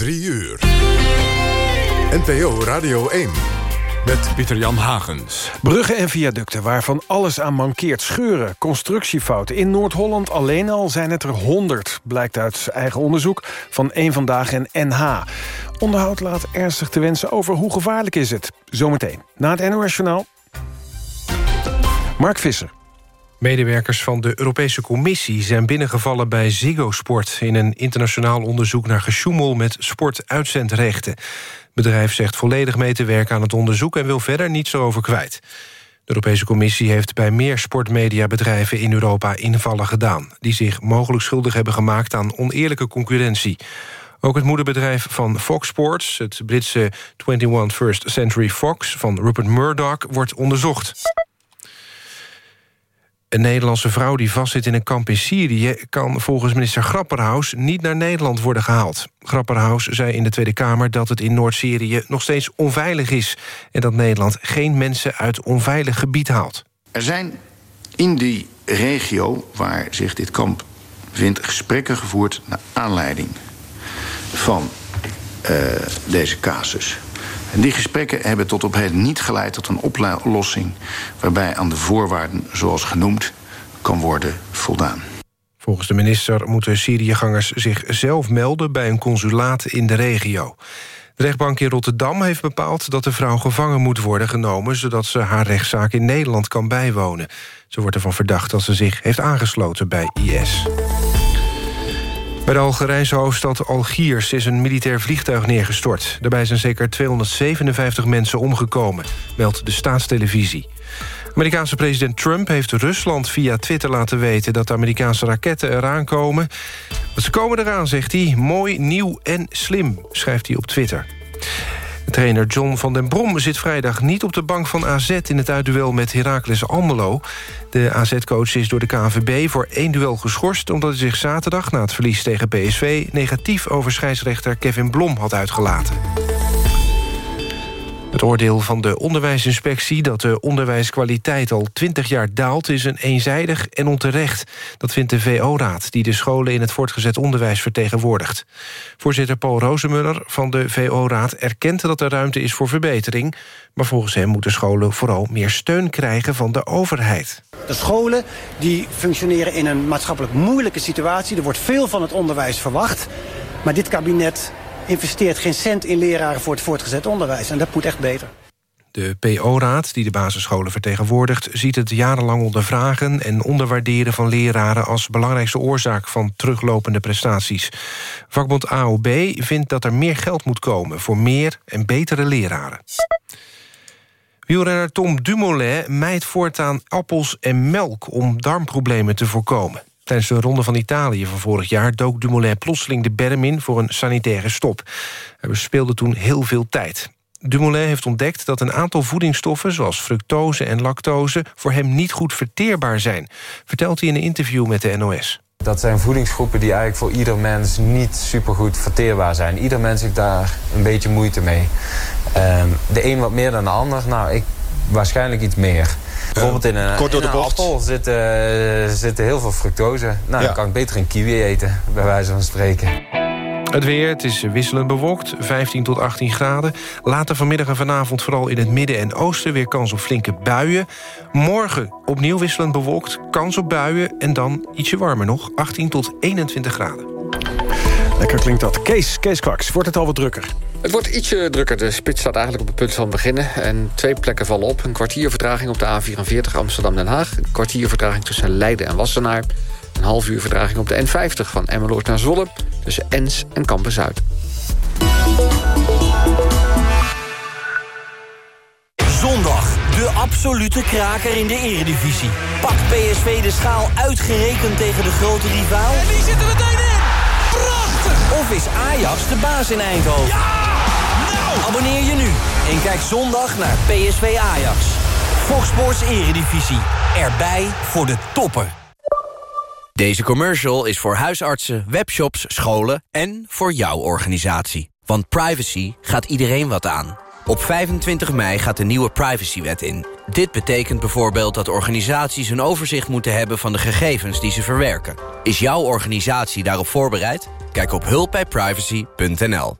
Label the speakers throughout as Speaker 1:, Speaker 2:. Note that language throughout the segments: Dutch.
Speaker 1: 3 uur. NPO Radio 1. Met Pieter-Jan Hagens.
Speaker 2: Bruggen en viaducten waarvan alles aan mankeert. Scheuren, constructiefouten. In Noord-Holland alleen al zijn het er 100. Blijkt uit eigen onderzoek van Eén Vandaag en NH. Onderhoud laat ernstig te wensen over hoe gevaarlijk is het. Zometeen. Na het NOS Journaal. Mark Visser.
Speaker 3: Medewerkers van de Europese Commissie zijn binnengevallen bij Ziggo Sport... in een internationaal onderzoek naar gesjoemel met sportuitzendrechten. Het bedrijf zegt volledig mee te werken aan het onderzoek... en wil verder niets erover kwijt. De Europese Commissie heeft bij meer sportmediabedrijven in Europa invallen gedaan... die zich mogelijk schuldig hebben gemaakt aan oneerlijke concurrentie. Ook het moederbedrijf van Fox Sports, het Britse 21 First Century Fox... van Rupert Murdoch, wordt onderzocht. Een Nederlandse vrouw die vastzit in een kamp in Syrië... kan volgens minister Grapperhaus niet naar Nederland worden gehaald. Grapperhaus zei in de Tweede Kamer dat het in Noord-Syrië... nog steeds onveilig is... en dat Nederland geen mensen uit onveilig gebied haalt.
Speaker 4: Er zijn in die regio waar zich dit kamp vindt... gesprekken gevoerd naar aanleiding van uh, deze casus... En die gesprekken hebben tot op heden niet geleid tot een oplossing... waarbij aan de voorwaarden, zoals genoemd, kan worden voldaan.
Speaker 3: Volgens de minister moeten Syriëgangers zich zelf melden... bij een consulaat in de regio. De rechtbank in Rotterdam heeft bepaald dat de vrouw gevangen moet worden genomen... zodat ze haar rechtszaak in Nederland kan bijwonen. Ze wordt ervan verdacht dat ze zich heeft aangesloten bij IS. Bij de Algerijnse hoofdstad Algiers is een militair vliegtuig neergestort. Daarbij zijn zeker 257 mensen omgekomen, meldt de staatstelevisie. Amerikaanse president Trump heeft Rusland via Twitter laten weten... dat de Amerikaanse raketten eraan komen. Ze komen eraan, zegt hij. Mooi, nieuw en slim, schrijft hij op Twitter. Trainer John van den Brom zit vrijdag niet op de bank van AZ... in het uitduel met Heracles Almelo. De AZ-coach is door de KNVB voor één duel geschorst... omdat hij zich zaterdag na het verlies tegen PSV... negatief over scheidsrechter Kevin Blom had uitgelaten. Het oordeel van de onderwijsinspectie dat de onderwijskwaliteit al 20 jaar daalt... is een eenzijdig en onterecht. Dat vindt de VO-raad, die de scholen in het voortgezet onderwijs vertegenwoordigt. Voorzitter Paul Rozemuller van de VO-raad erkent dat er ruimte is voor verbetering... maar volgens hem moeten scholen vooral meer steun krijgen van de overheid.
Speaker 5: De scholen die functioneren in een maatschappelijk moeilijke situatie. Er wordt veel van het onderwijs verwacht. Maar dit kabinet investeert geen cent in leraren voor het voortgezet onderwijs. En dat moet echt beter.
Speaker 3: De PO-raad, die de basisscholen vertegenwoordigt... ziet het jarenlang ondervragen en onderwaarderen van leraren... als belangrijkste oorzaak van teruglopende prestaties. Vakbond AOB vindt dat er meer geld moet komen... voor meer en betere leraren. Wielrenner Tom Dumoulin mijt voortaan appels en melk... om darmproblemen te voorkomen. Tijdens de Ronde van Italië van vorig jaar... dook Dumoulin plotseling de berm in voor een sanitaire stop. Hij speelde toen heel veel tijd. Dumoulin heeft ontdekt dat een aantal voedingsstoffen... zoals fructose en lactose voor hem niet goed verteerbaar zijn... vertelt hij in een interview met de NOS.
Speaker 6: Dat zijn voedingsgroepen die eigenlijk voor ieder mens niet supergoed verteerbaar zijn. Ieder mens heeft daar een beetje moeite mee. Ehm, de een wat meer dan de ander. Nou, ik waarschijnlijk iets meer. Bijvoorbeeld in een, Kort door de bocht. appel zit, zit heel veel fructose. Nou, dan kan ik beter een kiwi eten, bij wijze van spreken.
Speaker 3: Het weer, het is wisselend bewolkt, 15 tot 18 graden. Later vanmiddag en vanavond vooral in het midden en oosten... weer kans op flinke buien. Morgen opnieuw wisselend bewolkt, kans op buien... en dan ietsje warmer nog, 18 tot 21 graden.
Speaker 2: Lekker klinkt dat. Kees, Kees Kwaks, wordt het al wat drukker?
Speaker 7: Het wordt ietsje drukker. De spits staat eigenlijk op het punt van beginnen. En twee plekken vallen op. Een kwartier vertraging op de A44 Amsterdam-Den Haag. Een kwartier vertraging tussen Leiden en Wassenaar. Een half uur vertraging op de N50 van Emmeloord naar Zwolle... tussen Ens en Kampen-Zuid.
Speaker 8: Zondag, de absolute kraker in de eredivisie. Pak PSV de schaal uitgerekend tegen de grote rivaal?
Speaker 9: En die zitten meteen in! Prachtig!
Speaker 8: Of is Ajax de baas in Eindhoven?
Speaker 9: Ja!
Speaker 8: Abonneer je nu en kijk zondag naar PSV Ajax. Fox Sports Eredivisie. Erbij voor de toppen.
Speaker 10: Deze commercial is voor huisartsen, webshops, scholen en voor jouw organisatie. Want privacy gaat iedereen wat aan. Op 25 mei gaat de nieuwe privacywet in. Dit betekent bijvoorbeeld dat organisaties een overzicht moeten hebben van de gegevens die ze verwerken. Is jouw organisatie daarop voorbereid? Kijk op hulpbijprivacy.nl.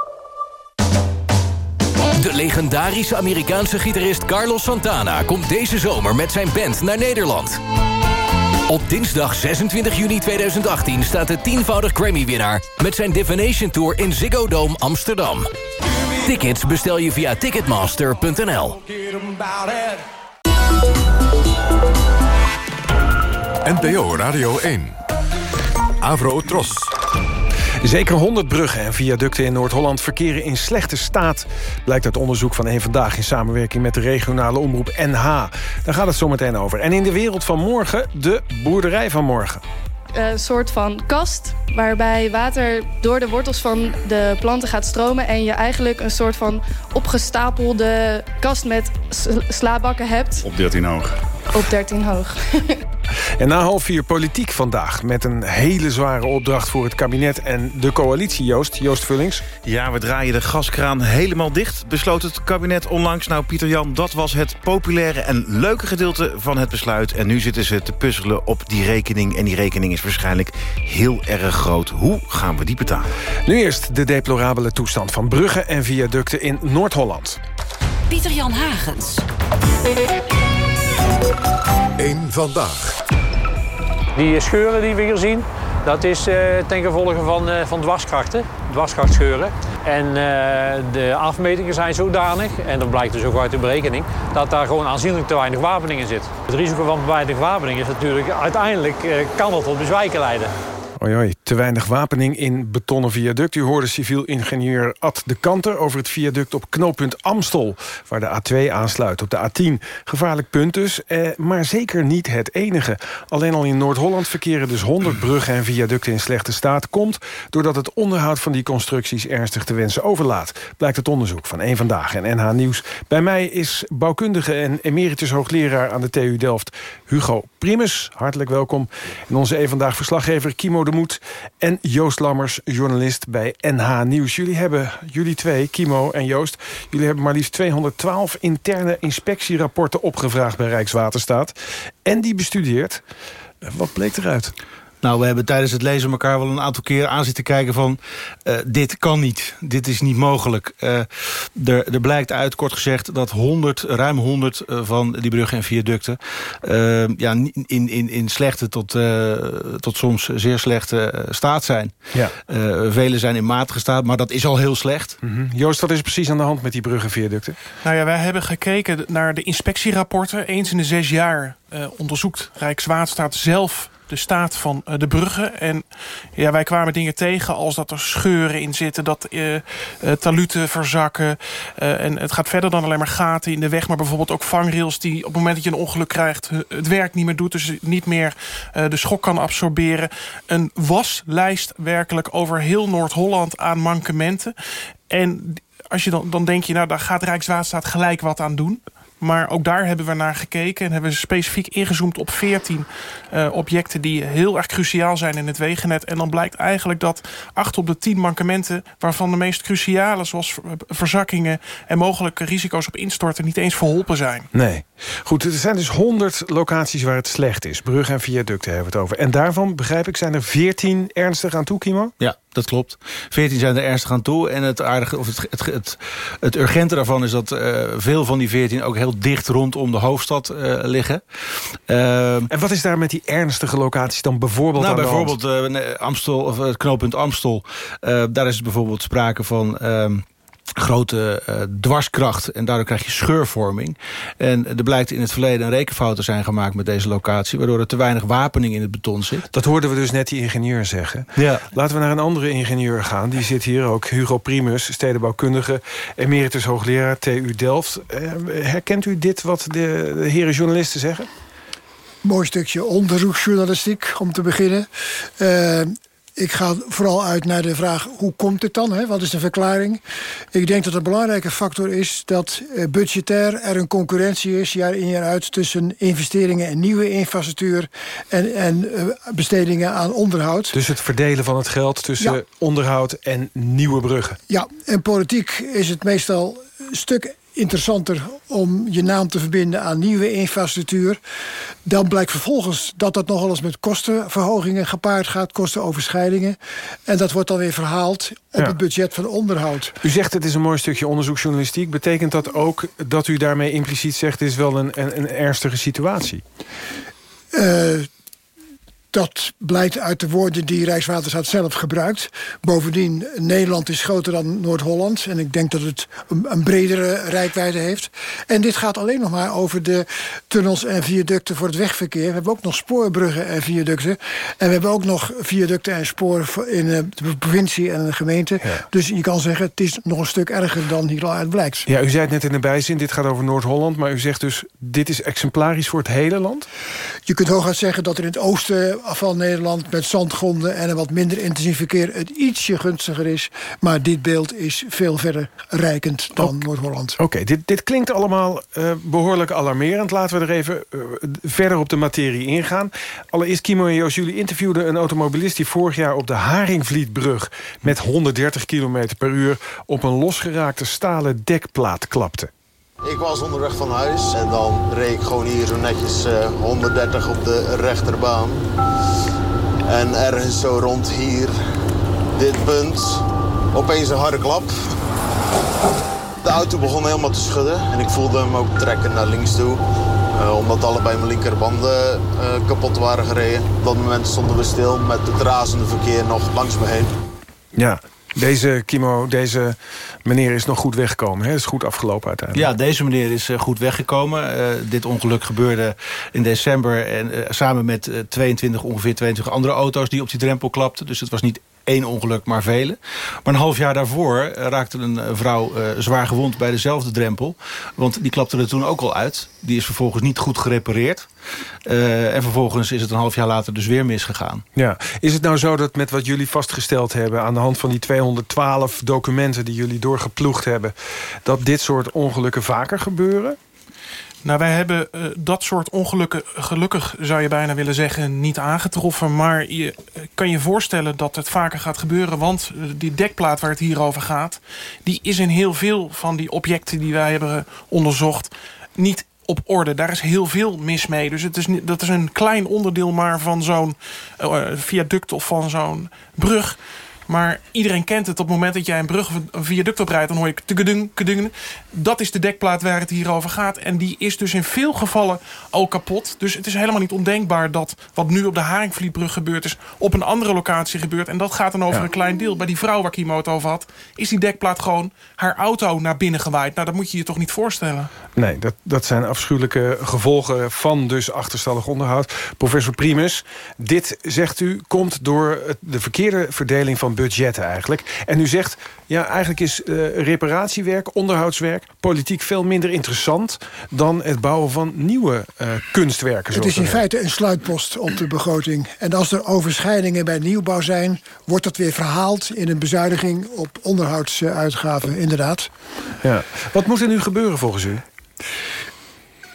Speaker 11: De legendarische Amerikaanse gitarist Carlos Santana... komt deze zomer met zijn band naar Nederland. Op dinsdag 26 juni 2018 staat de tienvoudig Grammy-winnaar... met zijn Divination Tour in Ziggo Dome Amsterdam. Tickets bestel je via ticketmaster.nl.
Speaker 1: NPO Radio 1. Avro Tros.
Speaker 2: Zeker 100 bruggen en viaducten in Noord-Holland verkeren in slechte staat. Blijkt uit onderzoek van een Vandaag in samenwerking met de regionale omroep NH. Daar gaat het zo meteen over. En in de wereld van morgen, de boerderij van morgen.
Speaker 12: Een soort van kast waarbij water door de wortels van de planten gaat stromen... en je eigenlijk een soort van opgestapelde kast met slaabakken hebt.
Speaker 13: Op 13 hoog.
Speaker 12: Op 13 hoog.
Speaker 2: En na half vier politiek vandaag... met een hele zware opdracht voor het kabinet en de coalitie, Joost. Joost Vullings.
Speaker 13: Ja, we draaien de gaskraan helemaal dicht, besloot het kabinet onlangs. Nou, Pieter Jan, dat was het populaire en leuke gedeelte van het besluit. En nu zitten ze te puzzelen op die rekening. En die rekening is waarschijnlijk heel erg groot. Hoe gaan we die betalen?
Speaker 2: Nu eerst de deplorabele toestand van bruggen en viaducten in Noord-Holland.
Speaker 14: Pieter Jan Hagens.
Speaker 1: Eén vandaag.
Speaker 15: Die scheuren die we hier zien, dat is uh, ten gevolge van, uh, van dwarskrachten, dwarskrachtscheuren. En uh, de afmetingen zijn zodanig, en dat blijkt dus ook uit de berekening, dat daar gewoon aanzienlijk te weinig wapening in zit. Het risico van te weinig wapening is natuurlijk, uiteindelijk kan dat tot bezwijken leiden.
Speaker 2: Oei, oei, te weinig wapening in betonnen viaduct. U hoorde civiel ingenieur Ad de Kanter over het viaduct op knooppunt Amstel... waar de A2 aansluit op de A10. Gevaarlijk punt dus, eh, maar zeker niet het enige. Alleen al in Noord-Holland verkeren dus 100 bruggen en viaducten in slechte staat... komt doordat het onderhoud van die constructies ernstig te wensen overlaat. Blijkt het onderzoek van Eén Vandaag en NH Nieuws. Bij mij is bouwkundige en emeritus hoogleraar aan de TU Delft... Hugo Primus, hartelijk welkom. En onze Eén Vandaag verslaggever Kimo de Moed en Joost Lammers, journalist bij NH Nieuws. Jullie hebben, jullie twee, Kimo en Joost... jullie hebben maar liefst 212 interne inspectierapporten opgevraagd bij Rijkswaterstaat. En die bestudeerd. Wat bleek eruit?
Speaker 13: Nou, we hebben tijdens het lezen elkaar wel een aantal keer aan zitten kijken van... Uh, dit kan niet, dit is niet mogelijk. Uh, er, er blijkt uit, kort gezegd, dat 100, ruim 100 uh, van die bruggen en viaducten... ja, in, in, in slechte tot, tot soms zeer slechte staat zijn. Ja. vele zijn in matige staat, maar dat is al heel slecht.
Speaker 2: Mm -hmm. Joost, wat is precies aan de hand met die bruggen en viaducten?
Speaker 16: Nou ja, wij hebben gekeken naar de inspectierapporten. Eens in de zes jaar onderzoekt Rijkswaterstaat zelf de staat van uh, de bruggen. En ja, wij kwamen dingen tegen als dat er scheuren in zitten... dat uh, uh, taluten verzakken. en het gaat verder dan alleen maar gaten in de weg... maar bijvoorbeeld ook vangrails die op het moment dat je een ongeluk krijgt... het werk niet meer doet, dus niet meer de schok kan absorberen. Een waslijst werkelijk over heel Noord-Holland aan mankementen. En als je dan, dan denk je, nou, daar gaat Rijkswaterstaat gelijk wat aan doen... Maar ook daar hebben we naar gekeken en hebben we specifiek ingezoomd op 14 uh, objecten die heel erg cruciaal zijn in het wegennet. En dan blijkt eigenlijk dat 8 op de 10 mankementen, waarvan de meest cruciale, zoals verzakkingen en mogelijke risico's op instorten, niet eens verholpen zijn.
Speaker 2: Nee. Goed, er zijn dus 100 locaties waar het slecht is. Bruggen en viaducten hebben we het over. En daarvan, begrijp ik, zijn er 14 ernstig aan toe, Kimo?
Speaker 13: Ja, dat klopt. 14 zijn er ernstig aan toe. En het, aardige, of het, het, het, het urgente daarvan is dat uh, veel van die 14 ook heel dicht rondom de hoofdstad uh, liggen.
Speaker 2: Uh, en wat is daar met die ernstige locaties dan bijvoorbeeld
Speaker 13: nou,
Speaker 2: aan
Speaker 13: bijvoorbeeld
Speaker 2: de
Speaker 13: Amstel, of het knooppunt Amstel. daar is bijvoorbeeld sprake van... grote uh, dwarskracht en daardoor krijg je scheurvorming. En er blijkt in het verleden een rekenfouten zijn gemaakt met deze locatie... waardoor er te weinig wapening in het beton zit.
Speaker 2: Dat hoorden we dus net die ingenieur zeggen.
Speaker 13: Ja.
Speaker 2: Laten we naar een andere ingenieur gaan. Die zit hier ook, Hugo Primus, stedenbouwkundige... emeritus hoogleraar TU Delft. Uh, herkent u dit wat de, de heren journalisten zeggen?
Speaker 17: Mooi stukje onderzoeksjournalistiek om te beginnen. Uh, ik ga vooral uit naar de vraag, hoe komt dit dan? Hè? Wat is de verklaring? Ik denk dat een belangrijke factor is dat uh, budgetair er een concurrentie is... jaar in jaar uit tussen investeringen in nieuwe infrastructuur... en, en uh, bestedingen aan onderhoud.
Speaker 2: Dus het verdelen van het geld tussen ja. onderhoud en nieuwe bruggen?
Speaker 17: Ja, en politiek is het meestal een stuk interessanter om je naam te verbinden aan nieuwe infrastructuur. Dan blijkt vervolgens dat dat nogal eens met kostenverhogingen gepaard gaat, kostenoverschrijdingen. En dat wordt dan weer verhaald op ja. het budget van onderhoud.
Speaker 2: U zegt het is een mooi stukje onderzoeksjournalistiek. Betekent dat ook dat u daarmee impliciet zegt... het is wel een, een, een ernstige situatie?
Speaker 17: Uh, dat blijkt uit de woorden die Rijkswaterstaat zelf gebruikt. Bovendien, Nederland is groter dan Noord-Holland. En ik denk dat het een, een, bredere rijkwijde heeft. En dit gaat alleen nog maar over de tunnels en viaducten voor het wegverkeer. We hebben ook nog spoorbruggen en viaducten. En we hebben ook nog viaducten en sporen in de provincie en de gemeente. Ja. Dus je kan zeggen, het is nog een stuk erger dan hier al uit blijkt.
Speaker 2: Ja, u zei het net in de bijzin, dit gaat over Noord-Holland. Maar u zegt dus, dit is exemplarisch voor het hele land?
Speaker 17: Je kunt hooguit zeggen dat er in het oosten van Nederland met zandgronden en een wat minder intensief verkeer het ietsje gunstiger is. Maar dit beeld is veel verder rijkend dan okay. Noord-Holland.
Speaker 2: Oké, okay, dit, dit klinkt allemaal uh, behoorlijk alarmerend. Laten we er even uh, verder op de materie ingaan. Allereerst, Kimo en Joost, jullie interviewden een automobilist... die vorig jaar op de Haringvlietbrug met 130 km per uur... op een losgeraakte stalen dekplaat klapte.
Speaker 18: Ik was onderweg van huis en dan reed ik gewoon hier zo netjes uh, 130 op de rechterbaan. En ergens zo rond hier, dit punt, opeens een harde klap. De auto begon helemaal te schudden en ik voelde hem ook trekken naar links toe. Uh, omdat allebei mijn linkerbanden uh, kapot waren gereden. Op dat moment stonden we stil met het razende verkeer nog langs me heen.
Speaker 2: Ja, deze Kimo, deze meneer is nog goed weggekomen. Het is goed afgelopen uiteindelijk.
Speaker 13: Ja, deze meneer is uh, goed weggekomen. Uh, dit ongeluk gebeurde in december. En uh, samen met 22, ongeveer 22 andere auto's die op die drempel klapten. Dus het was niet één ongeluk, maar vele. Maar een half jaar daarvoor raakte een vrouw uh, zwaar gewond bij dezelfde drempel. Want die klapte er toen ook al uit. Die is vervolgens niet goed gerepareerd. En vervolgens is het een half jaar later dus weer misgegaan.
Speaker 2: Ja. Is het nou zo dat met wat jullie vastgesteld hebben... aan de hand van die 212 documenten die jullie doorgeploegd hebben... dat dit soort ongelukken vaker gebeuren?
Speaker 16: Nou, wij hebben uh, dat soort ongelukken, gelukkig zou je bijna willen zeggen, niet aangetroffen. Maar je kan je voorstellen dat het vaker gaat gebeuren. Want die dekplaat waar het hier over gaat, die is in heel veel van die objecten die wij hebben onderzocht niet op orde. Daar is heel veel mis mee. Dus het is, dat is een klein onderdeel maar van zo'n viaduct of van zo'n brug. Maar iedereen kent het. Op het moment dat jij een brug of een viaduct oprijdt... dan hoor je tukadung, tukadung. Dat is de dekplaat waar het hier over gaat. En die is dus in veel gevallen al kapot. Dus het is helemaal niet ondenkbaar dat wat nu op de Haringvlietbrug gebeurd is... op een andere locatie gebeurt. En dat gaat dan over ja. een klein deel. Bij die vrouw waar Kimo het over had... is die dekplaat gewoon haar auto naar binnen gewaaid. Nou, dat moet je je toch niet voorstellen?
Speaker 2: Nee, dat, dat zijn afschuwelijke gevolgen van dus achterstallig onderhoud. Professor Primus, dit, zegt u, komt door de verkeerde verdeling van budgetten eigenlijk. En u zegt, ja, eigenlijk is uh, reparatiewerk, onderhoudswerk... politiek veel minder interessant dan het bouwen van nieuwe uh, kunstwerken.
Speaker 17: Het is in feite een sluitpost op de begroting. En als er overschrijdingen bij nieuwbouw zijn... wordt dat weer verhaald in een bezuiniging op onderhoudsuitgaven, inderdaad.
Speaker 2: Ja. Wat moet er nu gebeuren volgens u?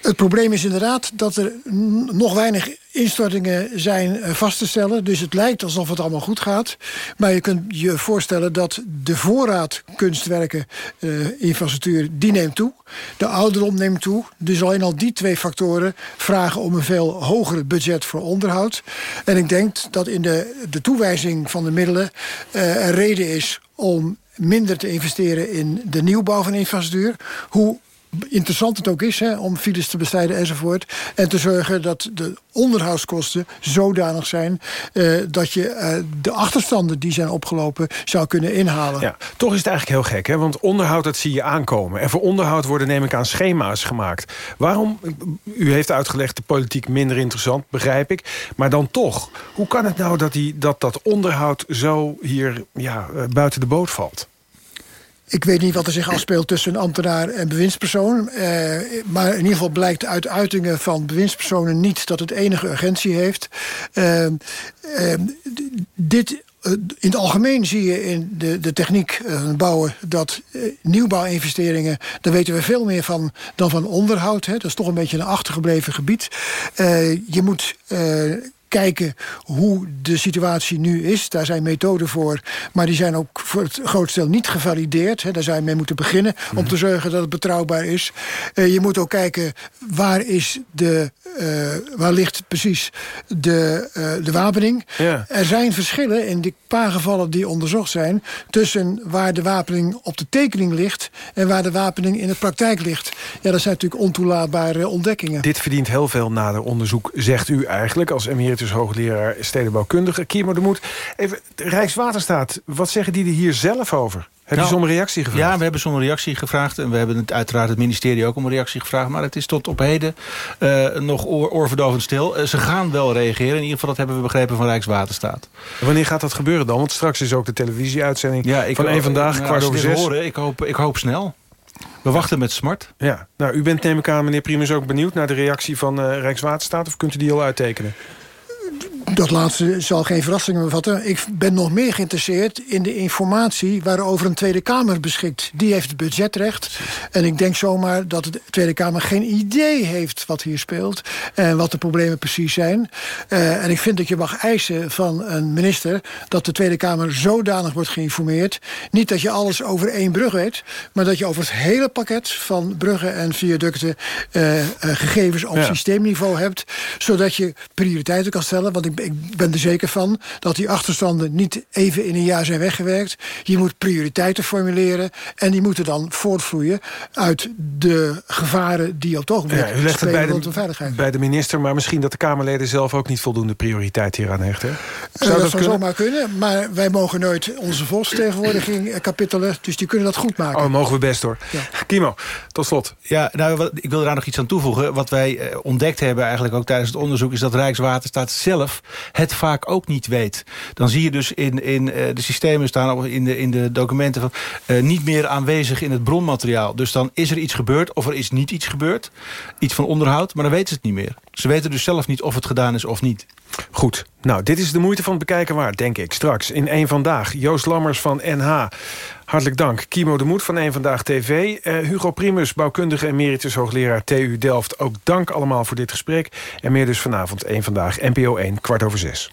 Speaker 17: Het probleem is inderdaad dat er nog weinig instortingen zijn vast te stellen. Dus het lijkt alsof het allemaal goed gaat. Maar je kunt je voorstellen dat de voorraad kunstwerken, uh, infrastructuur, die neemt toe. De ouderdom neemt toe. Dus alleen al die twee factoren vragen om een veel hoger budget voor onderhoud. En ik denk dat in de, de toewijzing van de middelen uh, er reden is om minder te investeren in de nieuwbouw van infrastructuur. Hoe interessant het ook is hè, om files te bestrijden enzovoort. En te zorgen dat de onderhoudskosten zodanig zijn... Uh, dat je uh, de achterstanden die zijn opgelopen zou kunnen inhalen.
Speaker 2: Ja, toch is het eigenlijk heel gek, hè? want onderhoud dat zie je aankomen. En voor onderhoud worden neem ik aan schema's gemaakt. Waarom, u heeft uitgelegd de politiek minder interessant, begrijp ik. Maar dan toch, hoe kan het nou dat die, dat, dat onderhoud zo hier ja, buiten de boot valt?
Speaker 17: Ik weet niet wat er zich afspeelt tussen ambtenaar en bewindspersoon. Eh, maar in ieder geval blijkt uit uitingen van bewindspersonen niet... dat het enige urgentie heeft. Uh, uh, dit in het algemeen zie je in de, de techniek uh, bouwen... dat nieuwbouwinvesteringen, daar weten we veel meer van dan van onderhoud. Hè. Dat is toch een beetje een achtergebleven gebied. Je moet kijken hoe de situatie nu is. Daar zijn methoden voor, maar die zijn ook voor het grootste deel niet gevalideerd. Hè. Daar zou je mee moeten beginnen om mhm. te zorgen dat het betrouwbaar is. Uh, je moet ook kijken waar, is de, uh, waar ligt precies de, uh, de wapening. Ja. Er zijn verschillen in die paar gevallen die onderzocht zijn... tussen waar de wapening op de tekening ligt... en waar de wapening in de praktijk ligt. Ja, dat zijn natuurlijk ontoelaatbare ontdekkingen.
Speaker 2: Dit verdient heel veel nader onderzoek, zegt u eigenlijk... als emeritus hoogleraar stedenbouwkundige. Kimo de Moed, even, Rijkswaterstaat, wat zeggen die er hier zelf over? Heb nou, je zo'n reactie gevraagd?
Speaker 13: Ja, we hebben zo'n reactie gevraagd. En we hebben het, uiteraard het ministerie ook om een reactie gevraagd. Maar het is tot op heden uh, nog oor, oorverdovend stil. Uh, ze gaan wel reageren. In ieder geval, dat hebben we begrepen van Rijkswaterstaat.
Speaker 2: En wanneer gaat dat gebeuren dan? Want straks is ook de televisieuitzending ja, ik van één vandaag, nou, kwart over zes.
Speaker 13: Horen, ik, hoop, ik hoop snel. We wachten met smart.
Speaker 2: Ja, nou, u bent neem ik aan, meneer Primus, ook benieuwd naar de reactie van uh, Rijkswaterstaat. Of kunt u die al uittekenen?
Speaker 17: Dat laatste zal geen verrassing bevatten. Ik ben nog meer geïnteresseerd in de informatie waarover een Tweede Kamer beschikt. Die heeft het budgetrecht. En ik denk zomaar dat de Tweede Kamer geen idee heeft wat hier speelt. En wat de problemen precies zijn. Uh, en ik vind dat je mag eisen van een minister dat de Tweede Kamer zodanig wordt geïnformeerd. Niet dat je alles over één brug weet. Maar dat je over het hele pakket van bruggen en viaducten uh, uh, gegevens op ja. systeemniveau hebt. Zodat je prioriteiten kan stellen. Want ik ik ben er zeker van dat die achterstanden niet even in een jaar zijn weggewerkt. Je moet prioriteiten formuleren en die moeten dan voortvloeien uit de gevaren die op het ogenblik ja, u legt het bij de, veiligheid.
Speaker 2: Bij de minister, maar misschien dat de Kamerleden zelf ook niet voldoende prioriteit hieraan hechten.
Speaker 17: Zou uh, dat, zou zomaar kunnen, maar wij mogen nooit onze volksvertegenwoordiging eh, kapitelen, dus die kunnen dat goed maken.
Speaker 2: Oh, mogen we best hoor. Ja. Kimo, tot slot.
Speaker 13: Ja, nou, wat, ik wil daar nog iets aan toevoegen. Wat wij eh, ontdekt hebben eigenlijk ook tijdens het onderzoek is dat Rijkswaterstaat zelf het vaak ook niet weet. Dan zie je dus in, in uh, de systemen staan, in de, in de documenten... Van, uh, niet meer aanwezig in het bronmateriaal. Dus dan is er iets gebeurd of er is niet iets gebeurd. Iets van onderhoud, maar dan weten ze het niet meer. Ze weten dus zelf niet of het gedaan is of niet.
Speaker 2: Goed. Nou, dit is de moeite van het bekijken waard, denk ik. Straks in één Vandaag. Joost Lammers van NH. Hartelijk dank. Kimo de Moed van één Vandaag TV. Uh, Hugo Primus, bouwkundige emeritus hoogleraar TU Delft. Ook dank allemaal voor dit gesprek. En meer dus vanavond één Vandaag, NPO 1, kwart over zes.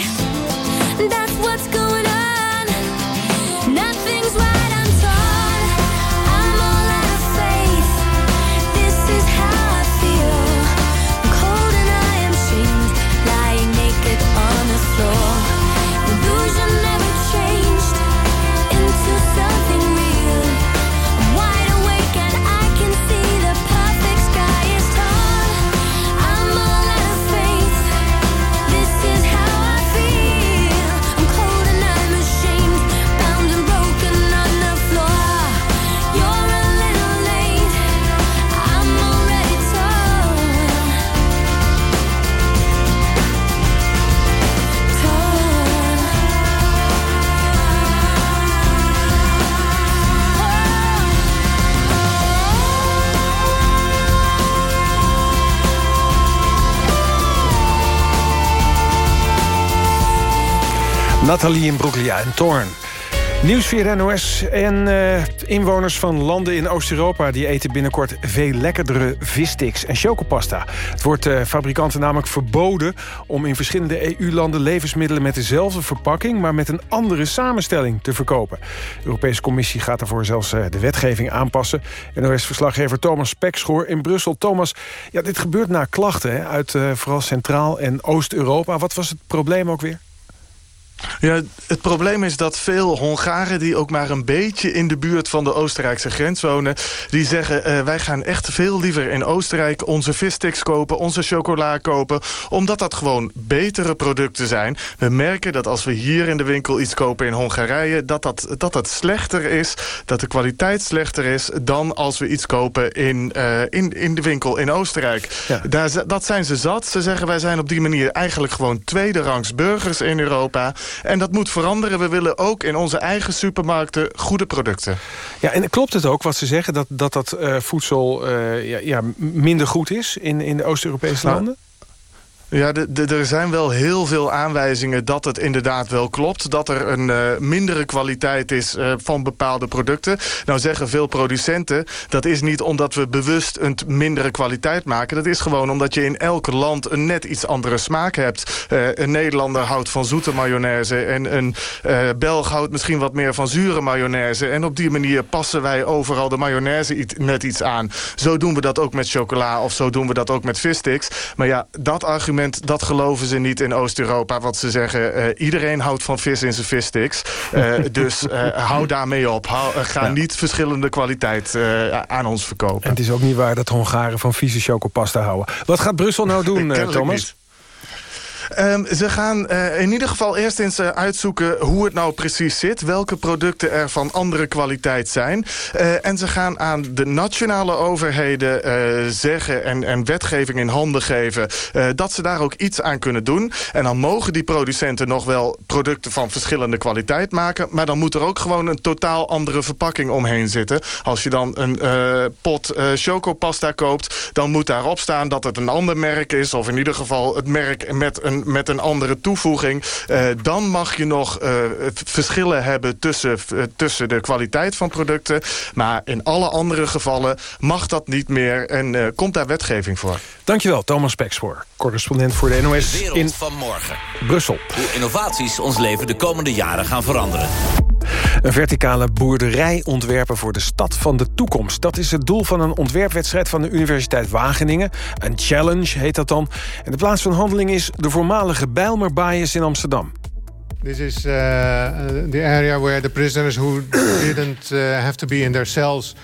Speaker 2: That's what Nathalie in Brooklyn en Thorn. Nieuws via NOS en uh, inwoners van landen in Oost-Europa... die eten binnenkort veel lekkerdere vissticks en chocopasta. Het wordt uh, fabrikanten namelijk verboden... om in verschillende EU-landen levensmiddelen met dezelfde verpakking... maar met een andere samenstelling te verkopen. De Europese Commissie gaat daarvoor zelfs uh, de wetgeving aanpassen. NOS-verslaggever Thomas Pekschoor in Brussel. Thomas, ja, dit gebeurt na klachten uit vooral Centraal- en Oost-Europa. Wat was het probleem ook weer?
Speaker 19: Ja, het probleem is dat veel Hongaren die ook maar een beetje in de buurt van de Oostenrijkse grens wonen... die zeggen, uh, wij gaan echt veel liever in Oostenrijk onze vissticks kopen, onze chocola kopen... omdat dat gewoon betere producten zijn. We merken dat als we hier in de winkel iets kopen in Hongarije... dat dat, dat, dat slechter is, dat de kwaliteit slechter is... dan als we iets kopen in, uh, in, in de winkel in Oostenrijk. Ja. Daar, dat zijn ze zat. Ze zeggen, wij zijn op die manier eigenlijk gewoon tweederangs burgers in Europa... En dat moet veranderen. We willen ook in onze eigen supermarkten goede producten.
Speaker 2: Ja, en klopt het ook wat ze zeggen... dat dat, dat uh, voedsel uh, ja, ja, minder goed is in, in de Oost-Europese nou, landen?
Speaker 19: Ja, er zijn wel heel veel aanwijzingen dat het inderdaad wel klopt. Dat er een uh, mindere kwaliteit is uh, van bepaalde producten. Nou zeggen veel producenten, dat is niet omdat we bewust een mindere kwaliteit maken. Dat is gewoon omdat je in elk land een net iets andere smaak hebt. Uh, een Nederlander houdt van zoete mayonaise. En een Belg houdt misschien wat meer van zure mayonaise. En op die manier passen wij overal de mayonaise net iets aan. Zo doen we dat ook met chocola of zo doen we dat ook met vissticks. Maar ja, dat argument dat geloven ze niet in Oost-Europa. Wat ze zeggen, uh, iedereen houdt van vis in zijn vissticks. Uh, dus uh, hou daarmee op. Hou, ga ja. niet verschillende kwaliteit aan ons verkopen.
Speaker 2: En het is ook niet waar dat Hongaren van vieze chocopasta houden. Wat gaat Brussel nou doen, Thomas?
Speaker 19: Niet. Um, ze gaan uh, in ieder geval eerst eens uh, uitzoeken hoe het nou precies zit. Welke producten er van andere kwaliteit zijn. Uh, en ze gaan aan de nationale overheden zeggen en, en wetgeving in handen geven... dat ze daar ook iets aan kunnen doen. En dan mogen die producenten nog wel producten van verschillende kwaliteit maken. Maar dan moet er ook gewoon een totaal andere verpakking omheen zitten. Als je dan een pot chocopasta koopt... dan moet daarop staan dat het een ander merk is. Of in ieder geval het merk met een met een andere toevoeging. Uh, dan mag je nog uh, verschillen hebben tussen, uh, tussen de kwaliteit van producten. Maar in alle andere gevallen mag dat niet meer en komt daar wetgeving voor.
Speaker 2: Dankjewel, Thomas Pekspoor, correspondent voor de NOS
Speaker 11: de wereld
Speaker 2: in
Speaker 11: van morgen.
Speaker 2: Brussel.
Speaker 11: Hoe innovaties ons leven de komende jaren gaan veranderen.
Speaker 2: Een verticale boerderij ontwerpen voor de stad van de toekomst. Dat is het doel van een ontwerpwedstrijd van de Universiteit Wageningen. Een challenge heet dat dan. En de plaats van handeling is de voormalige Bijlmerbaaiers in Amsterdam.
Speaker 20: This is uh, the area where the prisoners who didn't uh, have to be in their cells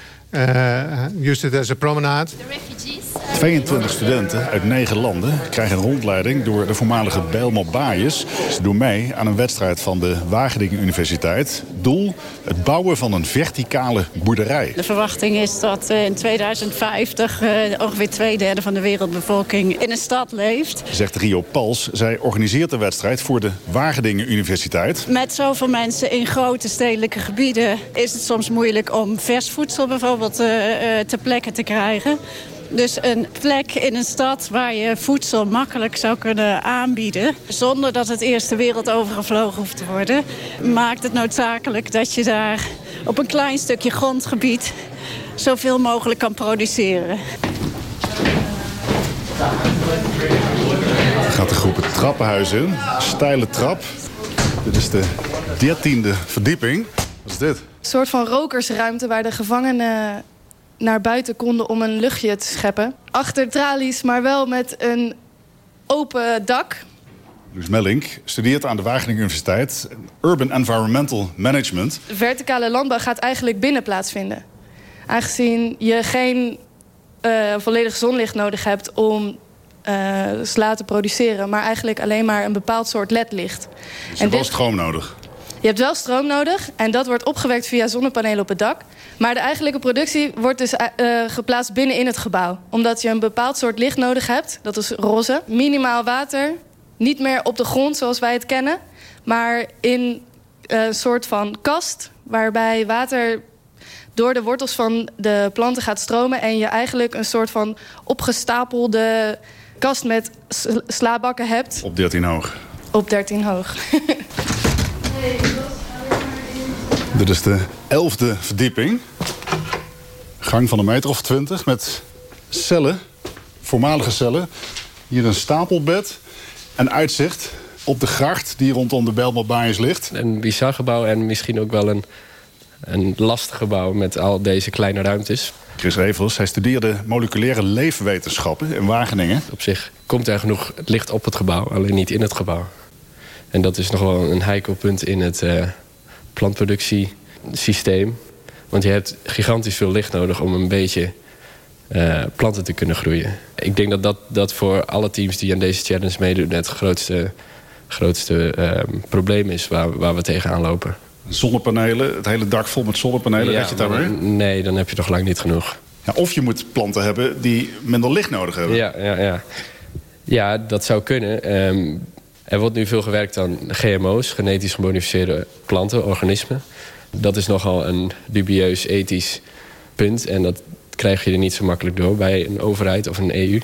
Speaker 20: used it as a promenade.
Speaker 21: 22 studenten uit negen landen krijgen een rondleiding door de voormalige Bijlmer Baaiers. Ze doen mee aan een wedstrijd van de Wageningen Universiteit. Doel, het bouwen van een verticale boerderij.
Speaker 22: De verwachting is dat uh, in 2050 uh, ongeveer twee derde van de wereldbevolking in een stad leeft.
Speaker 21: Zegt Rio Pals. Zij organiseert de wedstrijd voor de Wageningen Universiteit.
Speaker 22: Met zoveel mensen in grote stedelijke gebieden is het soms moeilijk om vers voedsel bijvoorbeeld uh, ter plekke te krijgen. Dus een plek in een stad waar je voedsel makkelijk zou kunnen aanbieden... zonder dat het eerst de wereld overgevlogen hoeft te worden... maakt het noodzakelijk dat je daar op een klein stukje grondgebied... zoveel mogelijk kan produceren.
Speaker 21: Gaat de groep het trappenhuis in. Steile trap. Dit is de dertiende verdieping. Wat is dit?
Speaker 12: Een soort van rokersruimte waar de gevangenen naar buiten konden om een luchtje te scheppen. Achter tralies, maar wel met een open dak.
Speaker 21: Luus Mellink studeert aan de Wageningen Universiteit Urban Environmental Management.
Speaker 12: Verticale landbouw gaat eigenlijk binnen plaatsvinden. Aangezien je geen uh, volledig zonlicht nodig hebt om uh, sla te produceren... maar eigenlijk alleen maar een bepaald soort ledlicht.
Speaker 21: Dus je hebt wel stroom nodig?
Speaker 12: Je hebt wel stroom nodig en dat wordt opgewekt via zonnepanelen op het dak. Maar de eigenlijke productie wordt dus uh, geplaatst binnen in het gebouw. Omdat je een bepaald soort licht nodig hebt, dat is roze. Minimaal water, niet meer op de grond zoals wij het kennen... maar in een soort van kast waarbij water door de wortels van de planten gaat stromen... en je eigenlijk een soort van opgestapelde kast met slabakken hebt.
Speaker 21: Op 13 hoog?
Speaker 12: Op 13 hoog.
Speaker 21: Dit is de elfde verdieping. Gang van een meter of twintig met cellen, voormalige cellen. Hier een stapelbed en uitzicht op de gracht die rondom de Bijlmerbaaiers ligt.
Speaker 23: Een bizar gebouw en misschien ook wel een, een lastig gebouw met al deze kleine ruimtes.
Speaker 21: Chris Revels, hij studeerde moleculaire leefwetenschappen in Wageningen.
Speaker 23: Op zich komt er genoeg licht op het gebouw, alleen niet in het gebouw. En dat is nog wel een heikel punt in het uh, plantproductiesysteem. Want je hebt gigantisch veel licht nodig om een beetje uh, planten te kunnen groeien. Ik denk dat, dat dat voor alle teams die aan deze challenge meedoen... het grootste, grootste uh, probleem is waar, waar we tegenaan lopen.
Speaker 21: Zonnepanelen, het hele dak vol met zonnepanelen, ja, je daarmee?
Speaker 23: Nee, dan heb je nog lang niet genoeg.
Speaker 21: Ja, of je moet planten hebben die minder licht nodig hebben.
Speaker 23: Ja, ja, ja. ja dat zou kunnen. Um, er wordt nu veel gewerkt aan GMO's, genetisch gemodificeerde planten, organismen. Dat is nogal een dubieus ethisch punt. En dat krijg je er niet zo makkelijk door bij een overheid of een EU.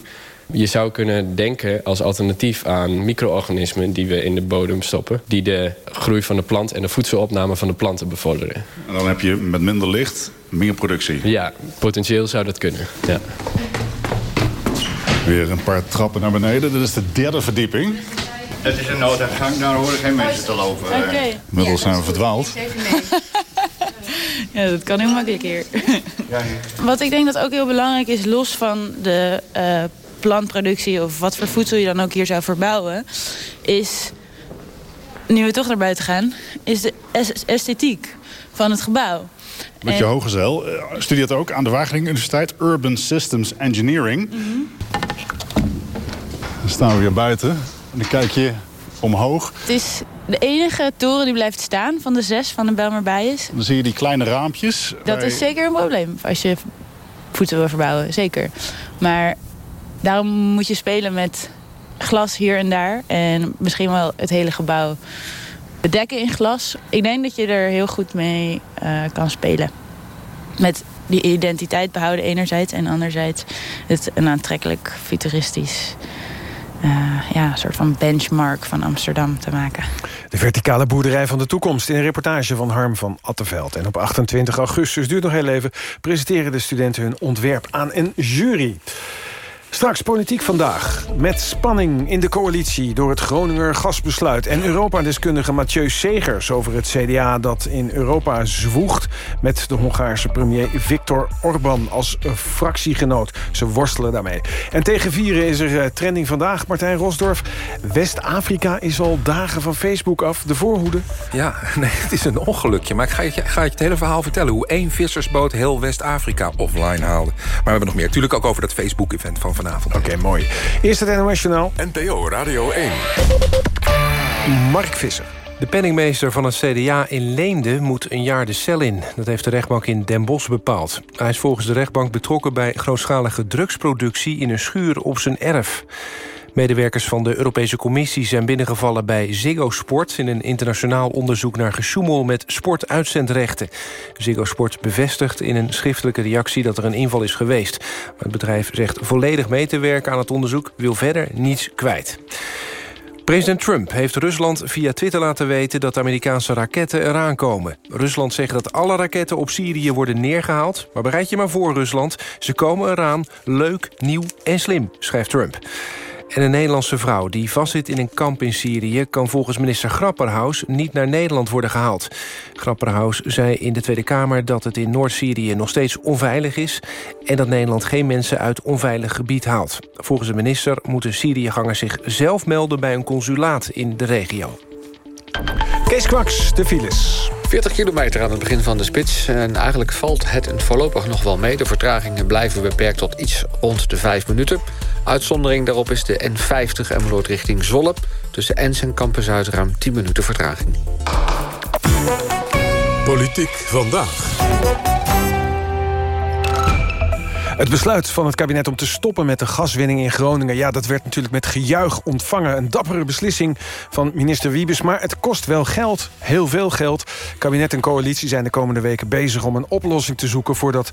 Speaker 23: Je zou kunnen denken als alternatief aan micro-organismen die we in de bodem stoppen. Die de groei van de plant en de voedselopname van de planten bevorderen.
Speaker 21: En dan heb je met minder licht meer productie.
Speaker 23: Ja, potentieel zou dat kunnen. Ja.
Speaker 21: Weer een paar trappen naar beneden. Dit is de derde verdieping.
Speaker 24: Het is een nooduitgang, daar horen geen mensen te lopen.
Speaker 25: Oké. Okay.
Speaker 21: Inmiddels zijn we verdwaald.
Speaker 26: ja, dat kan heel makkelijk hier. Wat ik denk dat ook heel belangrijk is, los van de uh, plantproductie... of wat voor voedsel je dan ook hier zou verbouwen... is, nu we toch naar buiten gaan, is de esthetiek van het gebouw.
Speaker 21: Met je hogezel uh, studeert ook aan de Wageningen Universiteit Urban Systems Engineering.
Speaker 26: Mhm.
Speaker 21: Dan staan we weer buiten. En dan kijk je omhoog.
Speaker 26: Het is de enige toren die blijft staan van de zes van de Bijes.
Speaker 21: Dan zie je die kleine raampjes.
Speaker 26: Dat is zeker een probleem als je voedsel wil verbouwen, zeker. Maar daarom moet je spelen met glas hier en daar. En misschien wel het hele gebouw bedekken in glas. Ik denk dat je er heel goed mee uh, kan spelen. Met die identiteit behouden enerzijds en anderzijds het een aantrekkelijk futuristisch uh, ja, een soort van benchmark van Amsterdam te maken.
Speaker 2: De verticale boerderij van de toekomst in een reportage van Harm van Attenveld. En op 28 augustus, duurt nog heel even... presenteren de studenten hun ontwerp aan een jury. Straks politiek vandaag. Met spanning in de coalitie door het Groninger gasbesluit... en Europa-deskundige Mathieu Segers over het CDA dat in Europa zwoegt... met de Hongaarse premier Viktor Orban als fractiegenoot. Ze worstelen daarmee. En tegen vieren is er eh, trending vandaag, Martijn Rosdorf. West-Afrika is al dagen van Facebook af. De voorhoede?
Speaker 27: Ja, nee, het is een ongelukje. Maar ik ga je, ga je het hele verhaal vertellen... hoe één vissersboot heel West-Afrika offline haalde. Maar we hebben nog meer. Natuurlijk ook over dat Facebook-event van vanavond.
Speaker 2: Oké, mooi. Eerst het NOS Journaal.
Speaker 1: NPO Radio 1.
Speaker 2: Mark Visser.
Speaker 3: De penningmeester van het CDA in Leende moet een jaar de cel in. Dat heeft de rechtbank in Den Bosch bepaald. Hij is volgens de rechtbank betrokken bij grootschalige drugsproductie... in een schuur op zijn erf. Medewerkers van de Europese Commissie zijn binnengevallen bij Ziggo Sport... in een internationaal onderzoek naar gesjoemel met sportuitzendrechten. Ziggo Sport bevestigt in een schriftelijke reactie dat er een inval is geweest. Maar het bedrijf zegt volledig mee te werken aan het onderzoek... wil verder niets kwijt. President Trump heeft Rusland via Twitter laten weten... dat Amerikaanse raketten eraan komen. Rusland zegt dat alle raketten op Syrië worden neergehaald. Maar bereid je maar voor, Rusland. Ze komen eraan. Leuk, nieuw en slim, schrijft Trump. En een Nederlandse vrouw die vastzit in een kamp in Syrië... kan volgens minister Grapperhaus niet naar Nederland worden gehaald. Grapperhaus zei in de Tweede Kamer dat het in Noord-Syrië nog steeds onveilig is... en dat Nederland geen mensen uit onveilig gebied haalt. Volgens de minister moeten Syriëgangers zich zelf melden... bij een consulaat in de regio.
Speaker 2: Kees Kwaks, de files.
Speaker 7: 40 kilometer aan het begin van de spits. En eigenlijk valt het voorlopig nog wel mee. De vertragingen blijven beperkt tot iets rond de 5 minuten. Uitzondering daarop is de N50 Emmeloord richting Zolle. Tussen Ens en Kampen-Zuid ruim 10 minuten vertraging.
Speaker 1: Politiek vandaag.
Speaker 2: Het besluit van het kabinet om te stoppen met de gaswinning in Groningen... ja, dat werd natuurlijk met gejuich ontvangen. Een dappere beslissing van minister Wiebes. Maar het kost wel geld, heel veel geld. Kabinet en coalitie zijn de komende weken bezig om een oplossing te zoeken... voor dat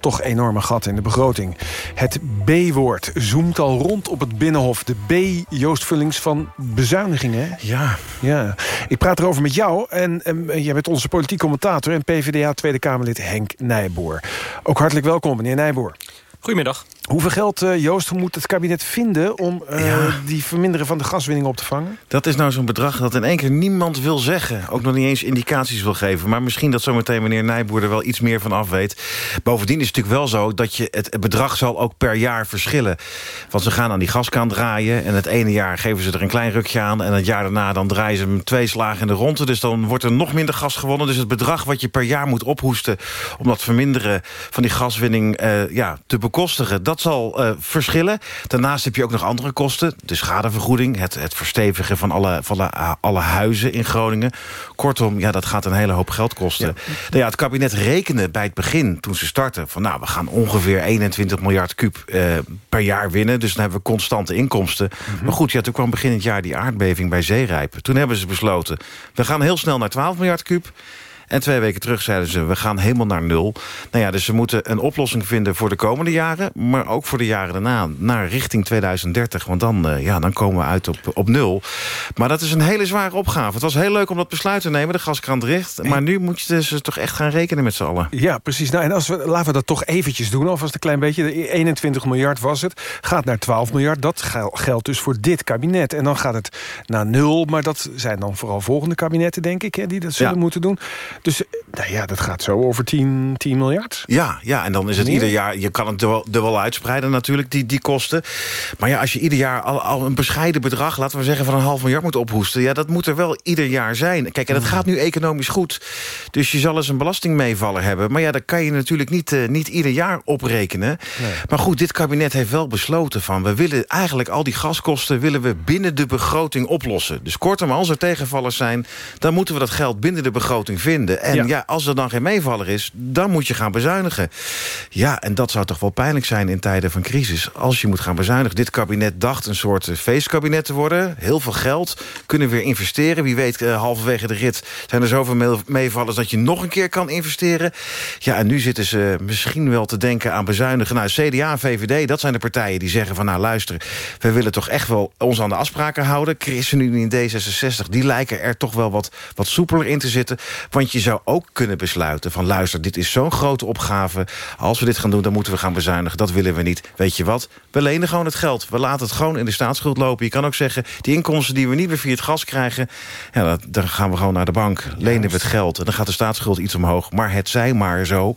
Speaker 2: toch enorme gat in de begroting. Het B-woord zoomt al rond op het Binnenhof. De B, Joost Vullings, van bezuinigingen.
Speaker 28: Ja.
Speaker 2: ja. Ik praat erover met jou en, en jij bent onze politiek commentator... en PvdA Tweede Kamerlid Henk Nijboer. Ook hartelijk welkom, meneer Nijboer.
Speaker 29: Goedemiddag.
Speaker 2: Hoeveel geld, uh, Joost, moet het kabinet vinden... om uh, die verminderen van de gaswinning op te vangen?
Speaker 28: Dat is nou zo'n bedrag dat in één keer niemand wil zeggen. Ook nog niet eens indicaties wil geven. Maar misschien dat zometeen meneer Nijboer er wel iets meer van af weet. Bovendien is het natuurlijk wel zo dat je het, bedrag zal ook per jaar verschillen. Want ze gaan aan die gaskant draaien... en het ene jaar geven ze er een klein rukje aan... en het jaar daarna dan draaien ze hem twee slagen in de ronde. Dus dan wordt er nog minder gas gewonnen. Dus het bedrag wat je per jaar moet ophoesten... om dat verminderen van die gaswinning uh, ja, te bekostigen... dat zal uh, verschillen. Daarnaast heb je ook nog andere kosten. De schadevergoeding, het, het verstevigen van alle, van alle, alle huizen in Groningen. Kortom, ja, dat gaat een hele hoop geld kosten. Ja. Nou ja, het kabinet rekende bij het begin, toen ze startten... van nou, we gaan ongeveer 21 miljard kuub uh, per jaar winnen. Dus dan hebben we constante inkomsten. Mm -hmm. Maar goed, ja, toen kwam begin het jaar die aardbeving bij Zeerijp. Toen hebben ze besloten, we gaan heel snel naar 12 miljard kuub... En twee weken terug zeiden ze, we gaan helemaal naar nul. Nou ja, dus ze moeten een oplossing vinden voor de komende jaren... maar ook voor de jaren daarna, naar richting 2030. Want dan, uh, ja, dan komen we uit op, op nul. Maar dat is een hele zware opgave. Het was heel leuk om dat besluit te nemen, de gaskrant dicht. Maar nu moet je dus toch echt gaan rekenen met z'n allen.
Speaker 2: Ja, precies. Nou, en als we, laten we dat toch eventjes doen, alvast een klein beetje. 21 miljard was het, gaat naar 12 miljard. Dat geldt dus voor dit kabinet. En dan gaat het naar nul, maar dat zijn dan vooral volgende kabinetten, denk ik... Hè, die dat zullen ja. moeten doen. Dus nou ja, dat gaat zo over 10, 10 miljard.
Speaker 28: Ja, ja, en dan is het Meer? ieder jaar... je kan het er wel, er wel uitspreiden natuurlijk, die, die kosten. Maar ja, als je ieder jaar al, al een bescheiden bedrag... laten we zeggen van een half miljard moet ophoesten... ja, dat moet er wel ieder jaar zijn. Kijk, en het gaat nu economisch goed. Dus je zal eens een belastingmeevaller hebben. Maar ja, dat kan je natuurlijk niet, uh, niet ieder jaar oprekenen. Nee. Maar goed, dit kabinet heeft wel besloten van... we willen eigenlijk al die gaskosten willen we binnen de begroting oplossen. Dus kortom, als er tegenvallers zijn... dan moeten we dat geld binnen de begroting vinden. En ja. ja. als er dan geen meevaller is, dan moet je gaan bezuinigen. Ja, en dat zou toch wel pijnlijk zijn in tijden van crisis. Als je moet gaan bezuinigen. Dit kabinet dacht een soort feestkabinet te worden. Heel veel geld. Kunnen weer investeren. Wie weet, uh, halverwege de rit zijn er zoveel meevallers... dat je nog een keer kan investeren. Ja, en nu zitten ze misschien wel te denken aan bezuinigen. Nou, CDA en VVD, dat zijn de partijen die zeggen van... nou, luister, we willen toch echt wel ons aan de afspraken houden. ChristenUnie en D66, die lijken er toch wel wat, wat soepeler in te zitten. Want je zou ook kunnen besluiten van... luister, dit is zo'n grote opgave. Als we dit gaan doen, dan moeten we gaan bezuinigen. Dat willen we niet. Weet je wat? We lenen gewoon het geld. We laten het gewoon in de staatsschuld lopen. Je kan ook zeggen, die inkomsten die we niet meer via het gas krijgen... Ja, dan gaan we gewoon naar de bank. Lenen we het geld. En dan gaat de staatsschuld iets omhoog. Maar het zij maar zo.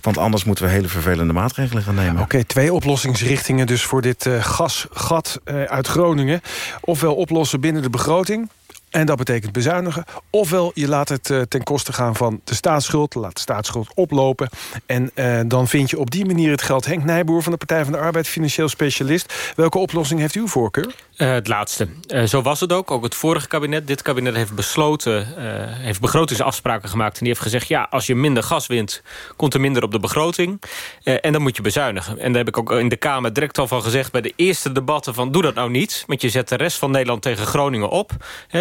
Speaker 28: Want anders moeten we hele vervelende maatregelen gaan nemen.
Speaker 2: Oké, twee oplossingsrichtingen dus voor dit uh, gasgat uh, uit Groningen. Ofwel oplossen binnen de begroting... En dat betekent bezuinigen. Ofwel je laat het uh, ten koste gaan van de staatsschuld. Laat de staatsschuld oplopen. En uh, dan vind je op die manier het geld. Henk Nijboer van de Partij van de Arbeid, financieel specialist. Welke oplossing heeft uw voorkeur?
Speaker 29: Uh, het laatste. zo was het ook. Ook het vorige kabinet. Dit kabinet heeft besloten, heeft begrotingsafspraken gemaakt. En die heeft gezegd, ja, als je minder gas wint... komt er minder op de begroting. en dan moet je bezuinigen. En daar heb ik ook in de Kamer direct al van gezegd... bij de eerste debatten van, doe dat nou niet. Want je zet de rest van Nederland tegen Groningen op.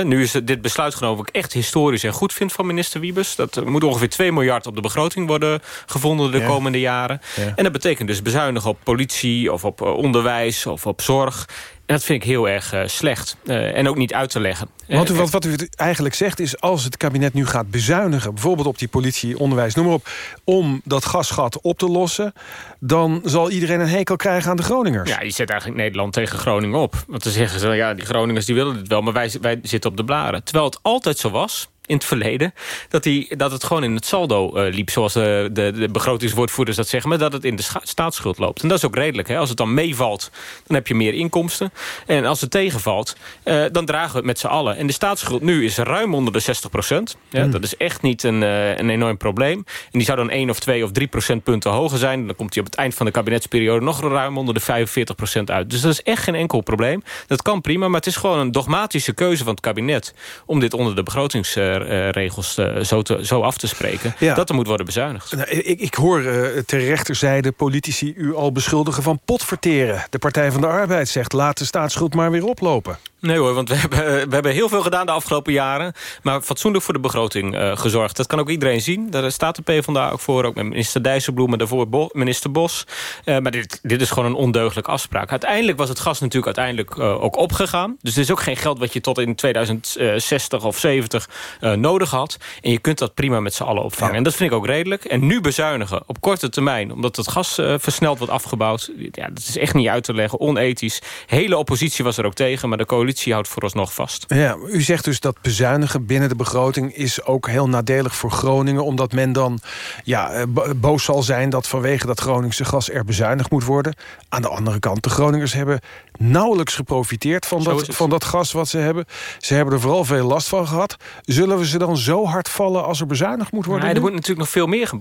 Speaker 29: Nu is dit besluit genomen wat ik echt historisch en goed vind van minister Wiebes. Dat moet ongeveer 2 miljard op de begroting worden gevonden de ja. komende jaren. Ja. En dat betekent dus bezuinigen op politie of op onderwijs of op zorg. En dat vind ik heel erg uh, slecht. Uh, en ook niet uit te leggen.
Speaker 2: Want wat, wat u eigenlijk zegt is... als het kabinet nu gaat bezuinigen... bijvoorbeeld op die politie, onderwijs, noem maar op... om dat gasgat op te lossen... dan zal iedereen een hekel krijgen aan de Groningers.
Speaker 29: Ja, die zet eigenlijk Nederland tegen Groningen op. Want dan zeggen ze, ja, die Groningers die willen dit wel... maar wij, wij zitten op de blaren. Terwijl het altijd zo was in het verleden... dat, die, dat het gewoon in het saldo uh, liep, zoals de, de, de begrotingswoordvoerders dat zeggen... maar dat het in de staatsschuld loopt. En dat is ook redelijk. Hè? Als het dan meevalt, dan heb je meer inkomsten. En als het tegenvalt, uh, dan dragen we het met z'n allen. En de staatsschuld nu is ruim onder de 60 procent. Ja, mm. Dat is echt niet een, uh, een enorm probleem. En die zou dan 1 of 2 of 3 procentpunten hoger zijn. Dan komt hij op het eind van de kabinetsperiode... nog ruim onder de 45 procent uit. Dus dat is echt geen enkel probleem. Dat kan prima, maar het is gewoon een dogmatische keuze van het kabinet... om dit onder de begrotingsruimte belastingregels zo, te, zo af te spreken... dat er moet worden bezuinigd.
Speaker 2: Nou, ik, ik hoor uh, ter rechterzijde politici u al beschuldigen van potverteren. De Partij van de Arbeid zegt laat de staatsschuld maar weer oplopen.
Speaker 29: Nee hoor, want we hebben, we hebben heel veel gedaan de afgelopen jaren... maar fatsoenlijk voor de begroting uh, gezorgd. Dat kan ook iedereen zien. Daar staat de PvdA ook voor. Ook met minister Dijsselbloem en daarvoor Bo minister Bos. Uh, maar dit, dit is gewoon een ondeugelijke afspraak. Uiteindelijk was het gas natuurlijk uiteindelijk uh, ook opgegaan. Dus er is ook geen geld wat je tot in 2060 of 70 nodig had. En je kunt dat prima met z'n allen opvangen. Ja. En dat vind ik ook redelijk. En nu bezuinigen op korte termijn... omdat het gas versneld wordt afgebouwd... Ja, dat is echt niet uit te leggen, onethisch. Hele oppositie was er ook tegen, maar de coalitie coalitie houdt vooralsnog vast.
Speaker 2: Ja, u zegt dus dat bezuinigen binnen de begroting... is ook heel nadelig voor Groningen... omdat men dan ja, eh, boos zal zijn dat vanwege dat Groningse gas... er bezuinigd moet worden. Aan de andere kant, de Groningers hebben nauwelijks geprofiteerd... van, dat, van dat gas wat ze hebben. Ze hebben er vooral veel last van gehad. Zullen we ze dan zo hard vallen als er bezuinigd moet worden?
Speaker 29: Nee, er moet natuurlijk nog veel meer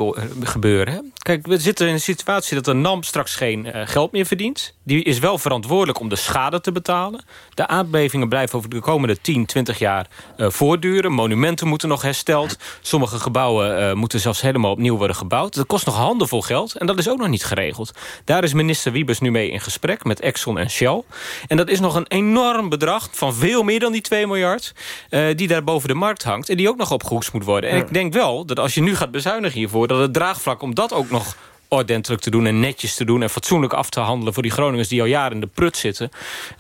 Speaker 29: gebeuren. Hè? Kijk, we zitten in een situatie dat de NAM straks geen uh, geld meer verdient. Die is wel verantwoordelijk om de schade te betalen. De aardbevingen blijven over de komende 10, 20 jaar uh, voortduren. Monumenten moeten nog hersteld. Sommige gebouwen uh, moeten zelfs helemaal opnieuw worden gebouwd. Dat kost nog handenvol geld en dat is ook nog niet geregeld. Daar is minister Wiebes nu mee in gesprek met Exxon en Shell. En dat is nog een enorm bedrag van veel meer dan die 2 miljard... Uh, die daar boven de markt hangt en die ook nog opgehoest moet worden. En ja. ik denk wel dat als je nu gaat bezuinigen hiervoor... dat het draagvlak om dat ook nog ordentelijk te doen en netjes te doen... en fatsoenlijk af te handelen voor die Groningers die al jaren in de prut zitten...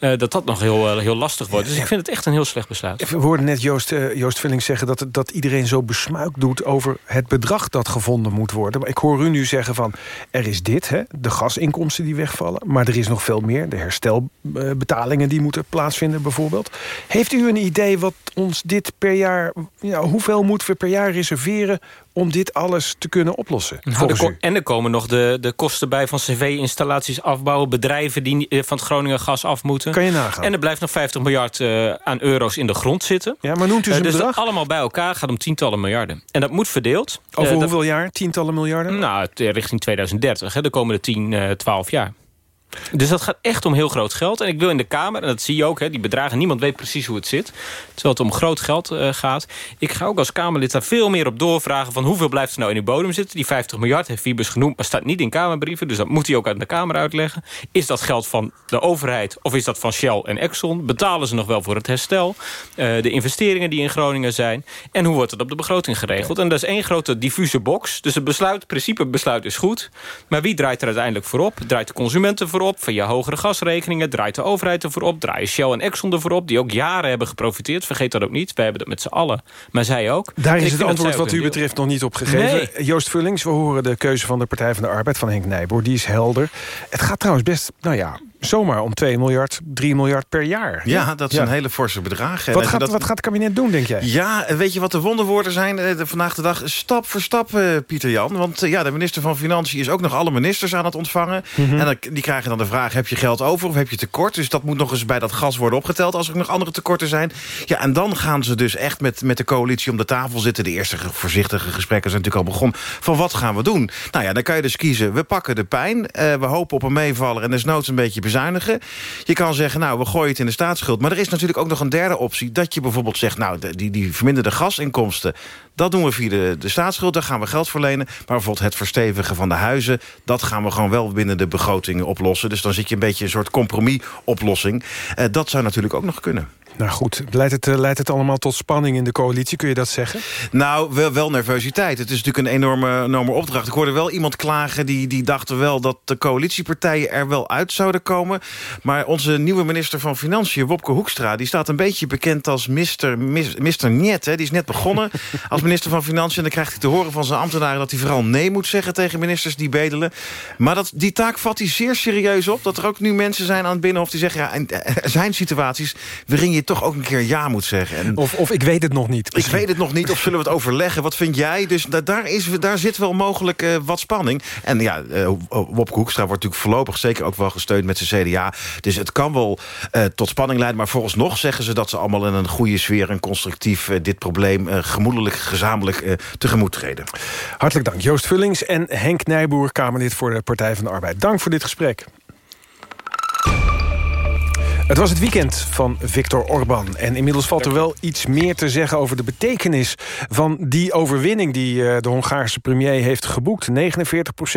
Speaker 29: Uh, dat dat nog heel, uh, heel lastig wordt. Dus ik vind het echt een heel slecht besluit.
Speaker 2: We hoorden net Joost, uh, Joost Villings zeggen dat, dat iedereen zo besmuikt doet... over het bedrag dat gevonden moet worden. Maar ik hoor u nu zeggen van, er is dit, hè, de gasinkomsten die wegvallen... maar er is nog veel meer, de herstelbetalingen die moeten plaatsvinden bijvoorbeeld. Heeft u een idee wat ons dit per jaar... Ja, hoeveel moeten we per jaar reserveren om dit alles te kunnen oplossen?
Speaker 29: Nou, de en er komen nog de, de kosten bij van cv-installaties afbouwen... bedrijven die van het Groningen gas af moeten.
Speaker 2: Kan je nagaan.
Speaker 29: En er blijft nog 50 miljard uh, aan euro's in de grond zitten.
Speaker 2: Ja, maar noemt u
Speaker 29: uh,
Speaker 2: Dus
Speaker 29: dat allemaal bij elkaar gaat om tientallen miljarden. En dat moet verdeeld.
Speaker 2: Over uh, hoeveel dat, jaar? Tientallen miljarden?
Speaker 29: Nou, richting 2030, hè, de komende 10, 12 jaar. Dus dat gaat echt om heel groot geld. En ik wil in de Kamer, en dat zie je ook, hè, die bedragen... niemand weet precies hoe het zit, terwijl het om groot geld uh, gaat. Ik ga ook als Kamerlid daar veel meer op doorvragen... van hoeveel blijft er nou in die bodem zitten. Die 50 miljard heeft Wiebes genoemd, maar staat niet in Kamerbrieven... dus dat moet hij ook aan de Kamer uitleggen. Is dat geld van de overheid of is dat van Shell en Exxon? Betalen ze nog wel voor het herstel? Uh, de investeringen die in Groningen zijn? En hoe wordt het op de begroting geregeld? En dat is één grote diffuse box. Dus het besluit, principe besluit is goed. Maar wie draait er uiteindelijk voorop? Draait de consumenten voorop? Op. Van je hogere gasrekeningen draait de overheid ervoor op. Draaien Shell en Exxon ervoor op. Die ook jaren hebben geprofiteerd. Vergeet dat ook niet. Wij hebben dat met z'n allen. Maar zij ook.
Speaker 2: Daar is het antwoord wat u betreft nog niet op gegeven. Nee. Joost Vullings, we horen de keuze van de Partij van de Arbeid... van Henk Nijboer. Die is helder. Het gaat trouwens best, nou ja, zomaar om 2 miljard, 3 miljard per jaar.
Speaker 28: Ja, dat is ja. een hele forse bedrag.
Speaker 2: Wat gaat, dat... wat gaat het kabinet doen, denk jij?
Speaker 28: Ja, weet je wat de wonderwoorden zijn uh, vandaag de dag? Stap voor stap, uh, Pieter Jan. Want uh, ja, de minister van Financiën is ook nog alle ministers aan het ontvangen. Mm -hmm. En dan, die krijgen dan de vraag, heb je geld over of heb je tekort? Dus dat moet nog eens bij dat gas worden opgeteld... als er nog andere tekorten zijn. Ja, en dan gaan ze dus echt met, met de coalitie om de tafel zitten. De eerste voorzichtige gesprekken zijn natuurlijk al begonnen. Van wat gaan we doen? Nou ja, dan kan je dus kiezen. We pakken de pijn. we hopen op een meevaller en desnoods een beetje Je kan zeggen, nou, we gooien het in de staatsschuld. Maar er is natuurlijk ook nog een derde optie. Dat je bijvoorbeeld zegt, nou, die, die verminderde gasinkomsten... dat doen we via de, de staatsschuld, daar gaan we geld verlenen. Maar bijvoorbeeld het verstevigen van de huizen... dat gaan we gewoon wel binnen de begrotingen oplossen. Dus dan zit je een beetje een soort compromisoplossing. Uh, dat zou natuurlijk ook nog kunnen.
Speaker 2: Nou goed, leidt het, leidt het allemaal tot spanning in de coalitie? Kun je dat zeggen?
Speaker 28: Nou, wel, wel nervositeit. Het is natuurlijk een enorme, enorme opdracht. Ik hoorde wel iemand klagen die, die dachten wel... dat de coalitiepartijen er wel uit zouden komen. Maar onze nieuwe minister van Financiën, Wopke Hoekstra... die staat een beetje bekend als Mr. Mr. Niet. Hè. Die is net begonnen als minister van Financiën. En dan krijgt hij te horen van zijn ambtenaren... dat hij vooral nee moet zeggen tegen ministers die bedelen. Maar dat, die taak vat hij zeer serieus op. Dat er ook nu mensen zijn aan het Binnenhof die zeggen... ja, er zijn situaties waarin je toch ook een keer ja moet zeggen. En
Speaker 2: of, of ik weet het nog niet.
Speaker 28: Ik weet het nog niet, of zullen we het overleggen? Wat vind jij? Dus da daar, is, daar zit wel mogelijk uh, wat spanning. En ja, uh, Wopke Hoekstra wordt natuurlijk voorlopig zeker ook wel gesteund met zijn CDA. Dus het kan wel uh, tot spanning leiden. Maar volgens nog zeggen ze dat ze allemaal in een goede sfeer... en constructief dit probleem gemoedelijk, gezamenlijk tegemoet treden.
Speaker 2: Hartelijk dank Joost Vullings en Henk Nijboer... Kamerlid voor de Partij van de Arbeid. Dank voor dit gesprek. Het was het weekend van Viktor Orban. En inmiddels valt er wel iets meer te zeggen over de betekenis... van die overwinning die eh, de Hongaarse premier heeft geboekt. 49%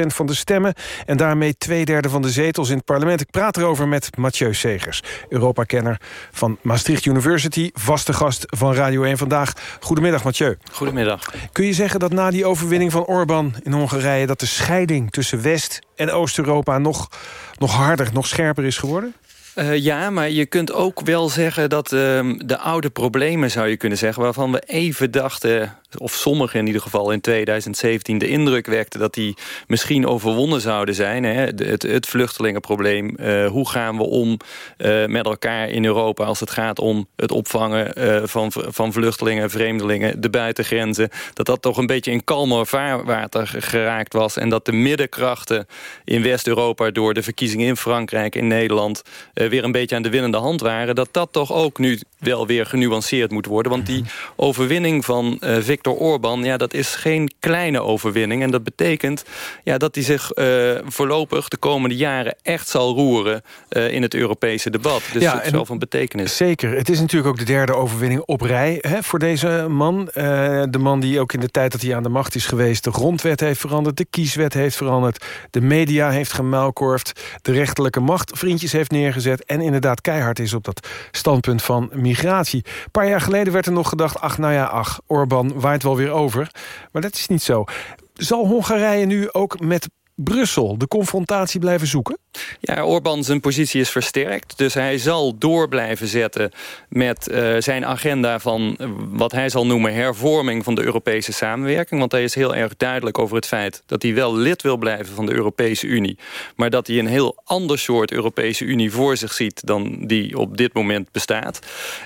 Speaker 2: van de stemmen en daarmee twee derde van de zetels in het parlement. Ik praat erover met Mathieu Segers, Europa-kenner van Maastricht University... vaste gast van Radio 1 Vandaag. Goedemiddag, Mathieu.
Speaker 30: Goedemiddag.
Speaker 2: Kun je zeggen dat na die overwinning van Orban in Hongarije... dat de scheiding tussen West- en Oost-Europa nog, nog harder, nog scherper is geworden?
Speaker 30: Uh, ja, maar je kunt ook wel zeggen dat uh, de oude problemen, zou je kunnen zeggen... waarvan we even dachten, of sommigen in ieder geval in 2017... de indruk wekten dat die misschien overwonnen zouden zijn. Hè? Het, het vluchtelingenprobleem. Uh, hoe gaan we om met elkaar in Europa... als het gaat om het opvangen van, van vluchtelingen, vreemdelingen... de buitengrenzen. Dat dat toch een beetje in kalmer vaarwater geraakt was. En dat de middenkrachten in West-Europa... door de verkiezingen in Frankrijk, in Nederland weer een beetje aan de winnende hand waren... dat dat toch ook nu wel weer genuanceerd moet worden. Want die overwinning van uh, Viktor Orban, ja, dat is geen kleine overwinning. En dat betekent ja, dat hij zich uh, voorlopig de komende jaren echt zal roeren... in het Europese debat. Dus ja, dat is wel van betekenis.
Speaker 2: Zeker. Het is natuurlijk ook de derde overwinning op rij hè, voor deze man. de man die ook in de tijd dat hij aan de macht is geweest... de grondwet heeft veranderd, de kieswet heeft veranderd... de media heeft gemuilkorfd, de rechterlijke macht vriendjes heeft neergezet en inderdaad keihard is op dat standpunt van migratie. Een paar jaar geleden werd er nog gedacht... ach, nou ja, ach, Orbán waait wel weer over. Maar dat is niet zo. Zal Hongarije nu ook met Brussel de confrontatie blijven zoeken?
Speaker 30: Ja, Orbán zijn positie is versterkt. Dus hij zal door blijven zetten met uh, zijn agenda van wat hij zal noemen hervorming van de Europese samenwerking. Want hij is heel erg duidelijk over het feit dat hij wel lid wil blijven van de Europese Unie. Maar dat hij een heel ander soort Europese Unie voor zich ziet dan die op dit moment bestaat.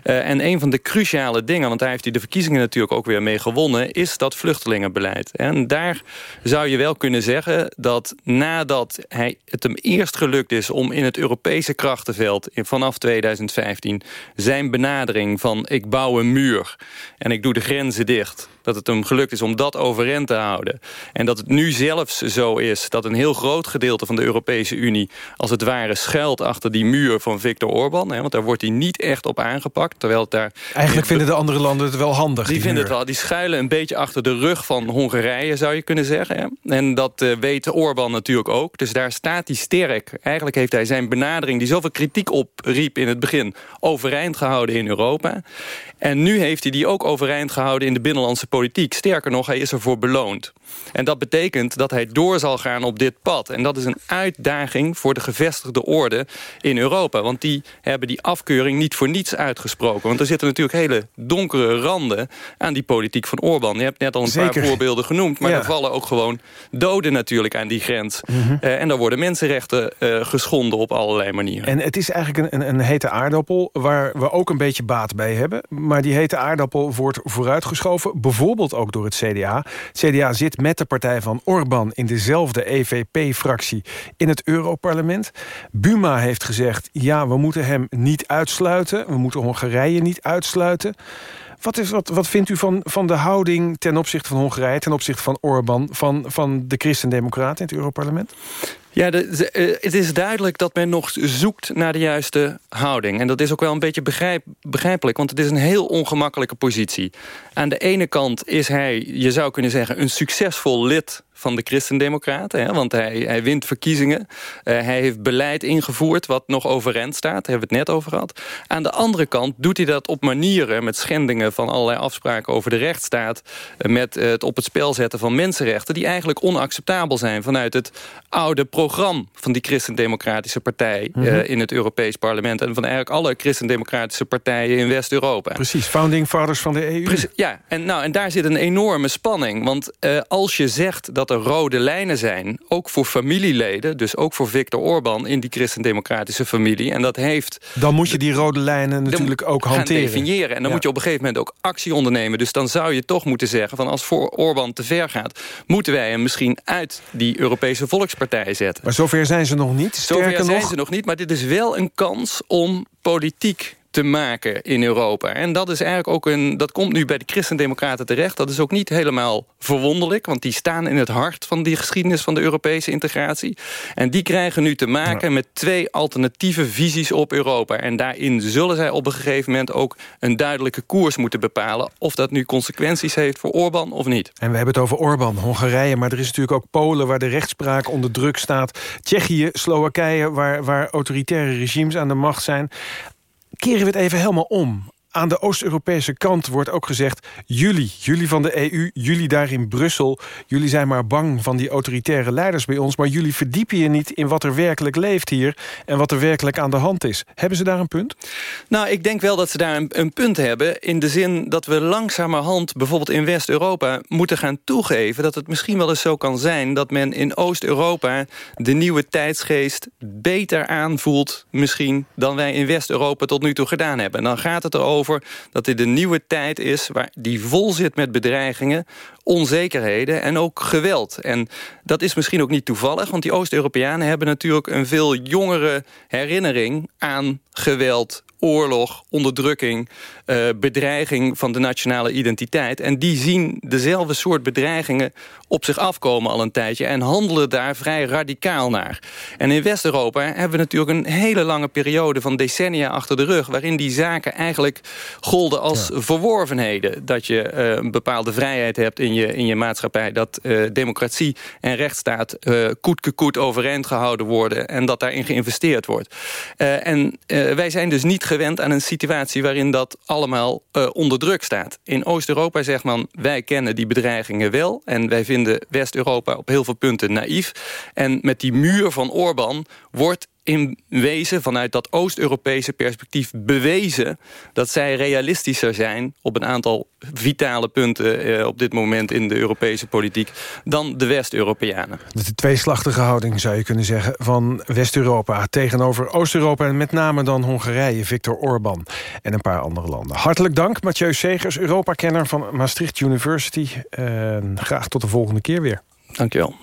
Speaker 30: Uh, en een van de cruciale dingen, want daar heeft hij de verkiezingen natuurlijk ook weer mee gewonnen, is dat vluchtelingenbeleid. En daar zou je wel kunnen zeggen dat nadat hij het hem eerst gelukt is om in het Europese krachtenveld in, vanaf 2015 zijn benadering van ik bouw een muur en ik doe de grenzen dicht dat het hem gelukt is om dat overeind te houden. En dat het nu zelfs zo is dat een heel groot gedeelte van de Europese Unie... als het ware schuilt achter die muur van Viktor Orban. Hè, want daar wordt hij niet echt op aangepakt. Terwijl het daar...
Speaker 2: Eigenlijk vinden de andere landen het wel handig.
Speaker 30: Die, die vinden het wel. Die schuilen een beetje achter de rug van Hongarije, zou je kunnen zeggen. Hè. En dat uh, Orban natuurlijk ook. Dus daar staat hij sterk. Eigenlijk heeft hij zijn benadering, die zoveel kritiek opriep in het begin... overeind gehouden in Europa. En nu heeft hij die ook overeind gehouden in de binnenlandse politiek. Sterker nog, hij is ervoor beloond. En dat betekent dat hij door zal gaan op dit pad. En dat is een uitdaging voor de gevestigde orde in Europa. Want die hebben die afkeuring niet voor niets uitgesproken. Want er zitten natuurlijk hele donkere randen aan die politiek van Orbán. Je hebt net al een paar voorbeelden genoemd. Maar er vallen ook gewoon doden natuurlijk aan die grens. Mm en daar worden mensenrechten uh, geschonden op allerlei manieren.
Speaker 2: En het is eigenlijk een, een, een hete aardappel waar we ook een beetje baat bij hebben. Maar die hete aardappel wordt vooruitgeschoven. Bijvoorbeeld ook door het CDA. Het CDA zit met de partij van Orbán in dezelfde EVP-fractie in het Europarlement. Buma heeft gezegd, ja, we moeten hem niet uitsluiten. We moeten Hongarije niet uitsluiten. Wat, is, wat, wat vindt u van, van de houding ten opzichte van Hongarije... ten opzichte van Orbán, van, van de Christen-Democraten in het Europarlement?
Speaker 30: Ja, de, uh, het is duidelijk dat men nog zoekt naar de juiste houding. En dat is ook wel een beetje begrijp, begrijpelijk, want het is een heel ongemakkelijke positie. Aan de ene kant is hij, je zou kunnen zeggen, een succesvol lid van de Christendemocraten. Want hij, hij wint verkiezingen. Uh, hij heeft beleid ingevoerd wat nog overeind staat. Daar hebben we het net over gehad. Aan de andere kant doet hij dat op manieren... met schendingen van allerlei afspraken over de rechtsstaat... Uh, met het op het spel zetten van mensenrechten... die eigenlijk onacceptabel zijn vanuit het oude programma... van die Christendemocratische partij mm -hmm. in het Europees parlement... en van eigenlijk alle Christendemocratische partijen in West-Europa.
Speaker 2: Precies, founding fathers van de EU.
Speaker 30: Precies, ja, en, nou, en daar zit een enorme spanning. Want als je zegt dat er rode lijnen zijn, ook voor familieleden... dus ook voor Viktor Orban in die christendemocratische familie. En dat heeft...
Speaker 2: Dan moet je die rode lijnen natuurlijk ook hanteren.
Speaker 30: definiëren. En dan moet je op een gegeven moment ook actie ondernemen. Dus dan zou je toch moeten zeggen... van als voor Orban te ver gaat... moeten wij hem misschien uit die Europese Volkspartij zetten.
Speaker 2: Maar zover zijn ze nog niet?
Speaker 30: Zover zijn ze nog niet, maar dit is wel een kans om politiek te maken in Europa. En dat is eigenlijk ook een. Dat komt nu bij de Christendemocraten terecht. Dat is ook niet helemaal verwonderlijk, want die staan in het hart van die geschiedenis van de Europese integratie. En die krijgen nu te maken met twee alternatieve visies op Europa. En daarin zullen zij op een gegeven moment ook een duidelijke koers moeten bepalen. Of dat nu consequenties heeft voor Orbán of niet.
Speaker 2: En we hebben het over Orbán, Hongarije, maar er is natuurlijk ook Polen... waar de rechtspraak onder druk staat. Tsjechië, Slowakije, waar, waar autoritaire regimes aan de macht zijn. Keren we het even helemaal om aan de Oost-Europese kant wordt ook gezegd... jullie, jullie van de EU, jullie daar in Brussel... jullie zijn maar bang van die autoritaire leiders bij ons... maar jullie verdiepen je niet in wat er werkelijk leeft hier... en wat er werkelijk aan de hand is. Hebben ze daar een punt?
Speaker 30: Nou, ik denk wel dat ze daar een, punt hebben... in de zin dat we langzamerhand, bijvoorbeeld in West-Europa... moeten gaan toegeven dat het misschien wel eens zo kan zijn... dat men in Oost-Europa de nieuwe tijdsgeest beter aanvoelt... misschien dan wij in West-Europa tot nu toe gedaan hebben. En dan gaat het erover dat dit een nieuwe tijd is... Waar die vol zit met bedreigingen, onzekerheden en ook geweld. En dat is misschien ook niet toevallig... want die Oost-Europeanen hebben natuurlijk een veel jongere herinnering aan geweld oorlog, onderdrukking, uh, bedreiging van de nationale identiteit. En die zien dezelfde soort bedreigingen op zich afkomen al een tijdje... en handelen daar vrij radicaal naar. En in West-Europa hebben we natuurlijk een hele lange periode... van decennia achter de rug... waarin die zaken eigenlijk golden als verworvenheden. Dat je uh, een bepaalde vrijheid hebt in in je maatschappij... dat uh, democratie en rechtsstaat uh, koet overeind gehouden worden... en dat daarin geïnvesteerd wordt. en wij zijn dus niet gewend aan een situatie waarin dat allemaal onder druk staat. In Oost-Europa zegt man, wij kennen die bedreigingen wel... en wij vinden West-Europa op heel veel punten naïef. En met die muur van Orbán wordt in wezen vanuit dat Oost-Europese perspectief bewezen... dat zij realistischer zijn op een aantal vitale punten... Eh, op dit moment in de Europese politiek dan de West-Europeanen.
Speaker 2: De tweeslachtige houding zou je kunnen zeggen van West-Europa... tegenover Oost-Europa en met name dan Hongarije, Viktor Orban... en een paar andere landen. Hartelijk dank, Mathieu Segers, Europa-kenner van Maastricht University. Graag tot de volgende keer weer.
Speaker 30: Dank je wel.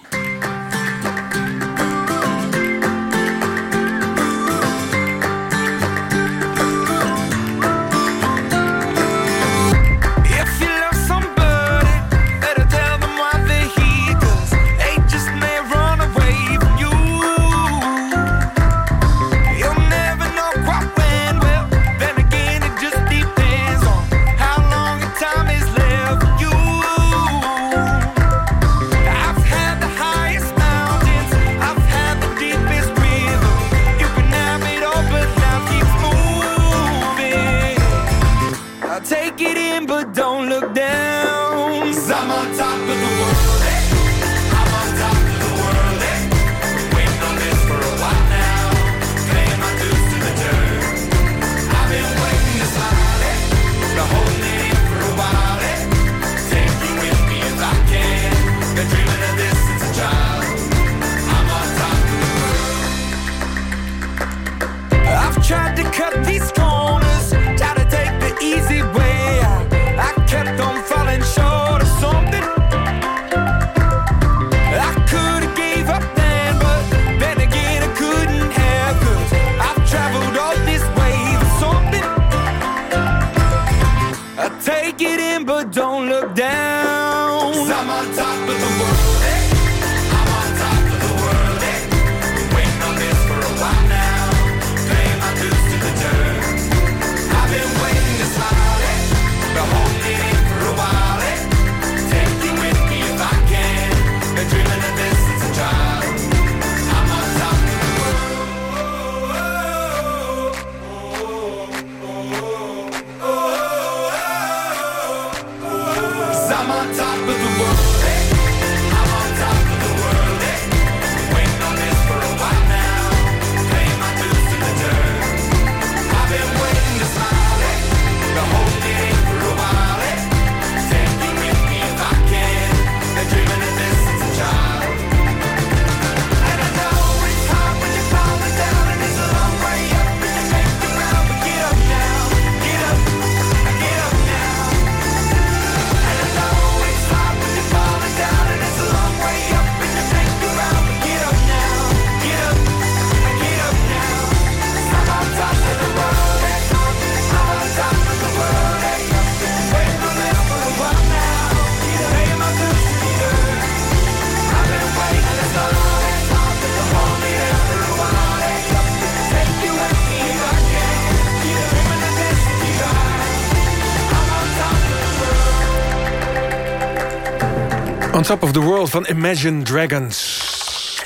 Speaker 2: The World van Imagine Dragons.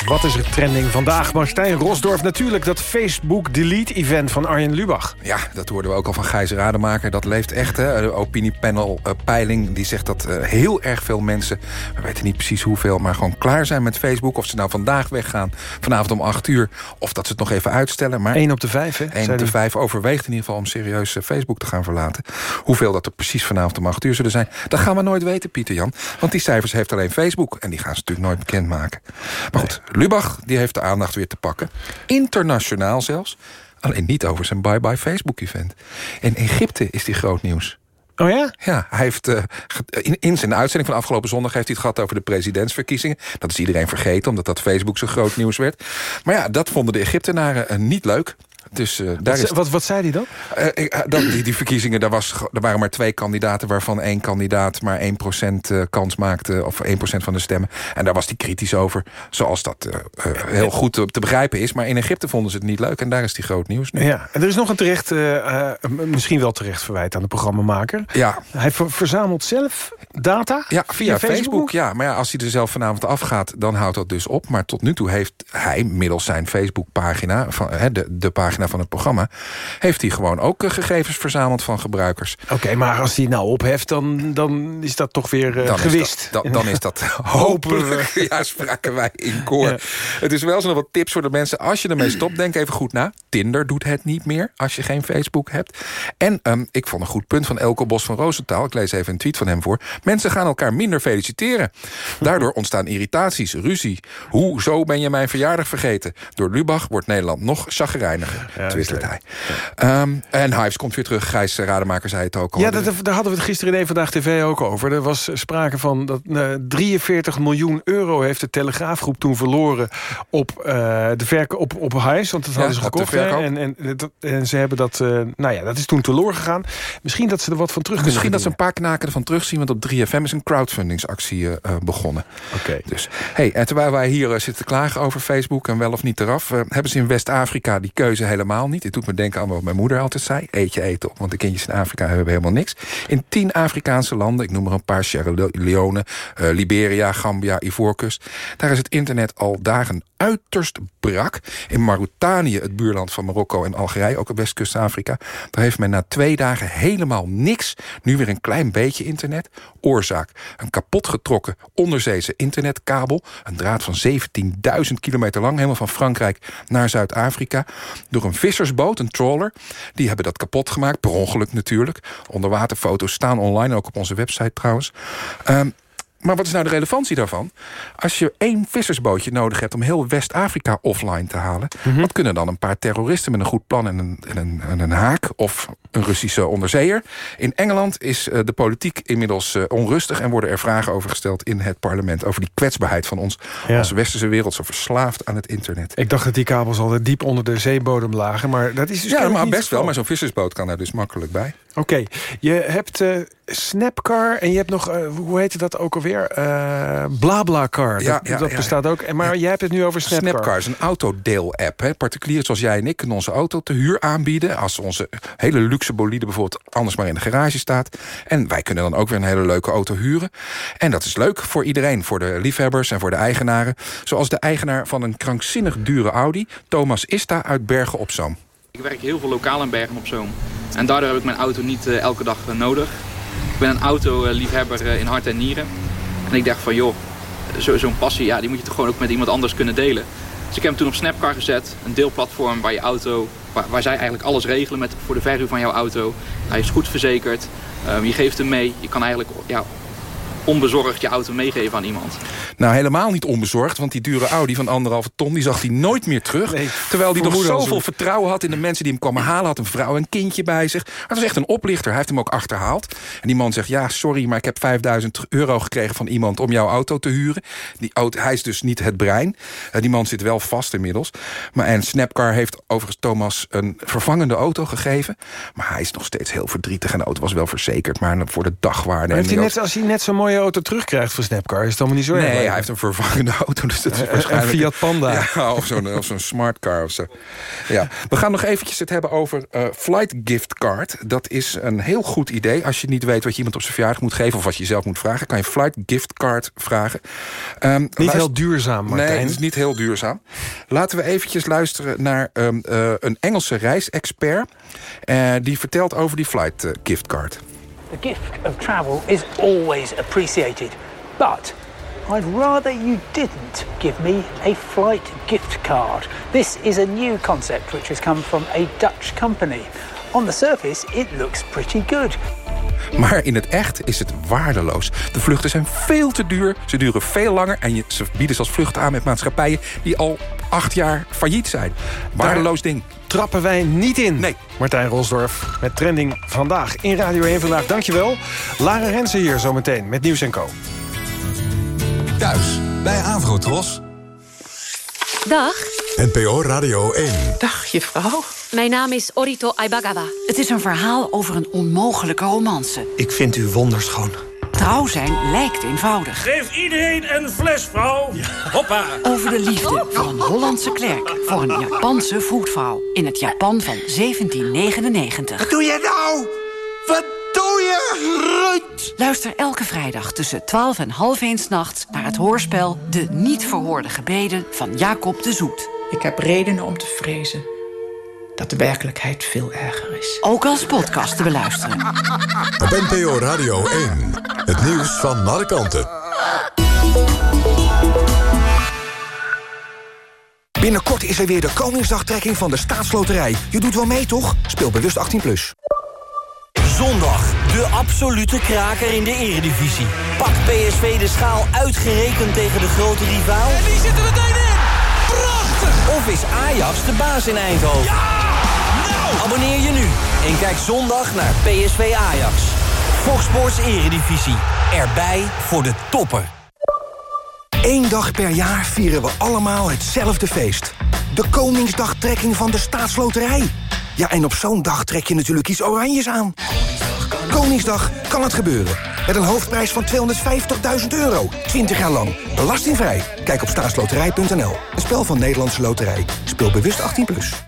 Speaker 2: Wat is er trending vandaag? Marstijn Rosdorf natuurlijk dat Facebook Delete-event van Arjen Lubach.
Speaker 3: Ja, dat hoorden we ook al van Gijs Rademaker. Dat leeft echt, hè. De opiniepanel uh, peiling die zegt dat uh, heel erg veel mensen... we weten niet precies hoeveel, maar gewoon klaar zijn met Facebook. Of ze nou vandaag weggaan, vanavond om 8 uur... of dat ze het nog even uitstellen. Maar
Speaker 2: 1 op de 5, hè?
Speaker 3: 1 op de 5 overweegt in ieder geval om serieus uh, Facebook te gaan verlaten. Hoeveel dat er precies vanavond om 8 uur zullen zijn... dat gaan we nooit weten, Pieter Jan. Want die cijfers heeft alleen Facebook. En die gaan ze natuurlijk nooit bekendmaken. Maar goed, Lubach die heeft de aandacht weer te pakken. Internationaal zelfs. Alleen niet over zijn bye-bye Facebook-event. In Egypte is die groot nieuws.
Speaker 2: Oh ja?
Speaker 3: Ja, hij heeft uh, in, in, zijn uitzending van afgelopen zondag... heeft hij het gehad over de presidentsverkiezingen. Dat is iedereen vergeten, omdat dat Facebook zo groot nieuws werd. Maar ja, dat vonden de Egyptenaren uh, niet leuk. Dus, uh, daar
Speaker 2: wat,
Speaker 3: is...
Speaker 2: wat, wat zei hij dan?
Speaker 3: Uh, uh, dat, die, die verkiezingen, daar, was, er waren maar twee kandidaten... waarvan één kandidaat maar 1% kans maakte, of 1% van de stemmen. En daar was hij kritisch over, zoals dat heel goed te begrijpen is. Maar in Egypte vonden ze het niet leuk en daar is die groot nieuws nu.
Speaker 2: Ja, en er is nog een terecht, misschien wel terecht verwijt aan de programmamaker.
Speaker 3: Ja.
Speaker 2: Hij ver verzamelt zelf data
Speaker 3: Ja, via, via Facebook? Facebook? Ja, maar ja, als hij er zelf vanavond afgaat, dan houdt dat dus op. Maar tot nu toe heeft hij middels zijn Facebook-pagina... de, de pagina van het programma... heeft hij gewoon ook uh, gegevens verzameld van gebruikers.
Speaker 2: Oké, okay, maar als hij nou opheft, dan, dan is dat toch weer uh,
Speaker 3: dan
Speaker 2: gewist.
Speaker 3: Is dat, dan, dan is dat hopelijk. ja, spraken wij in koor. Ja. Het is wel zo nog wat tips voor de mensen. Als je ermee stopt, denk even goed na. Tinder doet het niet meer als je geen Facebook hebt. En um, ik vond een goed punt van Elko Bos van Roosentaal. Ik lees even een tweet van hem voor. Mensen gaan elkaar minder feliciteren. Daardoor ontstaan irritaties, ruzie. Hoezo ben je mijn verjaardag vergeten? Door Lubach wordt Nederland nog chagrijniger ja, twittert hij. Ja. Um, en Hives komt weer terug. Gijs Rademaker zei het ook al.
Speaker 2: Ja, dat, daar hadden we het gisteren in Eén Vandaag TV ook over. Er was sprake van dat uh, 43 miljoen euro heeft de Telegraafgroep toen verloren op, uh, de verk op, op Hives. Want dat hadden ze gekocht. En, en, en, ze hebben dat, uh, nou ja, dat is toen teloor gegaan. Misschien dat ze er wat van terug
Speaker 3: Misschien dat ze een paar knaken ervan terugzien. Want op 3FM is een crowdfundingsactie uh, begonnen.
Speaker 2: Oké. Okay.
Speaker 3: Dus, hey, en terwijl wij hier zitten te klagen over Facebook en wel of niet eraf... hebben ze in West-Afrika die keuze helemaal niet. Dit doet me denken aan wat mijn moeder altijd zei. Eet je eten op, want de kindjes in Afrika hebben helemaal niks. In tien Afrikaanse landen, ik noem er een paar... Sierra Leone, uh, Liberia, Gambia, Ivoorkust... daar is het internet al dagen uiterst brak. In Mauritanië, het buurland van Marokko en Algerije... ook op westkust Afrika... daar heeft men na twee dagen helemaal niks... nu weer een klein beetje internet. Oorzaak, een kapotgetrokken onderzeese internetkabel... een draad van 17.000 kilometer lang... helemaal van Frankrijk naar Zuid-Afrika... door een vissersboot, een trawler. Die hebben dat kapot gemaakt, per ongeluk natuurlijk. Onderwaterfoto's staan online, ook op onze website trouwens. Um, maar wat is nou de relevantie daarvan? Als je één vissersbootje nodig hebt om heel West-Afrika offline te halen... Mm -hmm. wat kunnen dan een paar terroristen met een goed plan en een, en een, en een haak... of een Russische onderzeeër? In Engeland is uh, de politiek inmiddels uh, onrustig... en worden er vragen over gesteld in het parlement... over die kwetsbaarheid van ons ja. als westerse wereld... zo verslaafd aan het internet.
Speaker 2: Ik dacht dat die kabels al diep onder de zeebodem lagen... maar dat is dus
Speaker 3: Ja, maar best wel, maar zo'n vissersboot kan er dus makkelijk bij.
Speaker 2: Oké, okay. je hebt uh, Snapcar en je hebt nog, hoe heet dat ook alweer? Uh, BlaBlaCar.
Speaker 3: Ja,
Speaker 2: dat,
Speaker 3: ja,
Speaker 2: dat
Speaker 3: ja,
Speaker 2: bestaat ook. Maar jij hebt het nu over Snapcar.
Speaker 3: Snapcar is een autodeel-app. Particulieren zoals jij en ik kunnen onze auto te huur aanbieden. Als onze hele luxe bolide bijvoorbeeld anders maar in de garage staat. En wij kunnen dan ook weer een hele leuke auto huren. En dat is leuk voor iedereen. Voor de liefhebbers en voor de eigenaren. Zoals de eigenaar van een krankzinnig dure Audi. Thomas Ista uit Bergen op Zoom.
Speaker 31: Ik werk heel veel lokaal in Bergen op Zoom. En daardoor heb ik mijn auto niet uh, elke dag uh, nodig. Ik ben een autoliefhebber uh, in hart en nieren. En ik dacht van joh, zo'n zo passie, ja, die moet je toch gewoon ook met iemand anders kunnen delen. Dus ik heb hem toen op Snapcar gezet. Een deelplatform waar je auto, waar, zij eigenlijk alles regelen met, voor de verhuur van jouw auto. Hij is goed verzekerd. Um, je geeft hem mee. Je kan eigenlijk ja, onbezorgd je auto meegeven aan iemand.
Speaker 3: Nou, helemaal niet onbezorgd, want die dure Audi van anderhalve ton... die zag hij nooit meer terug. Nee, terwijl hij nog zoveel vertrouwen had in de mensen die hem kwamen halen. Had een vrouw en kindje bij zich. Maar het was echt een oplichter. Hij heeft hem ook achterhaald. En die man zegt, ja, sorry, maar ik heb 5000 euro gekregen van iemand... om jouw auto te huren. Die auto, hij is dus niet het brein. Uh, die man zit wel vast inmiddels. Maar, en Snapcar heeft overigens Thomas een vervangende auto gegeven. Maar hij is nog steeds heel verdrietig. En de auto was wel verzekerd, maar voor de dagwaarde...
Speaker 2: Heeft hij net, als hij net zo'n mooie je auto terugkrijgt voor Snapcar... is het allemaal niet zo erg.
Speaker 3: Nee, hij heeft een vervangende auto. Dus dat is waarschijnlijk...
Speaker 2: een Fiat Panda.
Speaker 3: Ja, of zo'n of zo'n smartcar of zo. Ja. We gaan nog eventjes het hebben over eh, Flight Gift Card. Dat is een heel goed idee. Als je niet weet wat je iemand op zijn verjaardag moet geven... of wat je jezelf moet vragen, kan je Flight Gift Card vragen. Ehm,
Speaker 2: Niet
Speaker 3: luister-
Speaker 2: heel duurzaam, Martijn.
Speaker 3: Nee, het is niet heel duurzaam. Laten we eventjes luisteren naar ehm, eh, een Engelse reisexpert... eh, die vertelt over die Flight Gift Card.
Speaker 32: The gift of travel is always appreciated, but I'd rather you didn't give me a flight gift card. This is a new concept which has come from a Dutch company. On the surface, it looks pretty good.
Speaker 3: Maar in het echt is het waardeloos. De vluchten zijn veel te duur, ze duren veel langer... en ze bieden zelfs vluchten aan met maatschappijen... die al acht jaar failliet zijn. Waardeloos ding.
Speaker 2: Trappen wij niet in.
Speaker 3: Nee.
Speaker 2: Martijn Rosdorf met Trending Vandaag in Radio 1 Vandaag. Dankjewel. Lara Rensen hier zometeen met Nieuws en Co.
Speaker 1: Thuis bij Avrotros.
Speaker 33: Dag.
Speaker 1: NPO Radio 1.
Speaker 33: Dag, juffrouw. Mijn naam is Orito Aibagawa. Het is een verhaal over een onmogelijke romance.
Speaker 34: Ik vind u wonderschoon.
Speaker 33: Trouw zijn lijkt eenvoudig.
Speaker 35: Geef iedereen een fles, vrouw. Hoppa.
Speaker 33: Over de liefde van een Hollandse klerk voor een Japanse voetvrouw in het Japan van 1799.
Speaker 34: Wat doe je nou? Wat doe je, Ruud?
Speaker 33: Luister elke vrijdag tussen 12 en half 1 nachts naar het hoorspel De Niet Verhoorde Gebeden van Jacob de Zoet.
Speaker 36: Ik heb redenen om te vrezen dat de werkelijkheid veel erger is.
Speaker 33: Ook als podcast te beluisteren.
Speaker 1: Op NPO Radio 1. Het nieuws van alle kanten.
Speaker 37: Binnenkort is er weer de Koningsdagtrekking van de Staatsloterij. Je doet wel mee, toch? Speel bewust 18+. Plus.
Speaker 8: Zondag, de absolute kraker in de eredivisie. Pakt PSV de schaal uitgerekend tegen de grote rivaal? En die zitten meteen in! Prachtig! Of is Ajax de baas in Eindhoven? Ja! Abonneer je nu en kijk zondag naar PSV Ajax. Fox Sports Eredivisie. Erbij voor de toppen.
Speaker 37: Eén dag per jaar vieren we allemaal hetzelfde feest. De Koningsdagtrekking van de Staatsloterij. Ja, en op zo'n dag trek je natuurlijk iets oranjes aan. Koningsdag kan het gebeuren. Met een hoofdprijs van 250.000 euro. 20 jaar lang. Belastingvrij. Kijk op staatsloterij.nl. Een spel van Nederlandse Loterij. Speel bewust 18+. Plus.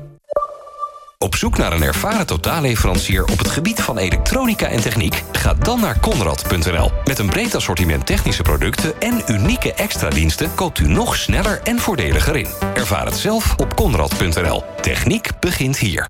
Speaker 38: Op zoek naar een ervaren totaalleverancier op het gebied van elektronica en techniek? Ga dan naar Conrad.nl. Met een breed assortiment technische producten en unieke extra diensten koopt u nog sneller en voordeliger in. Ervaar het zelf op Conrad.nl. Techniek begint hier.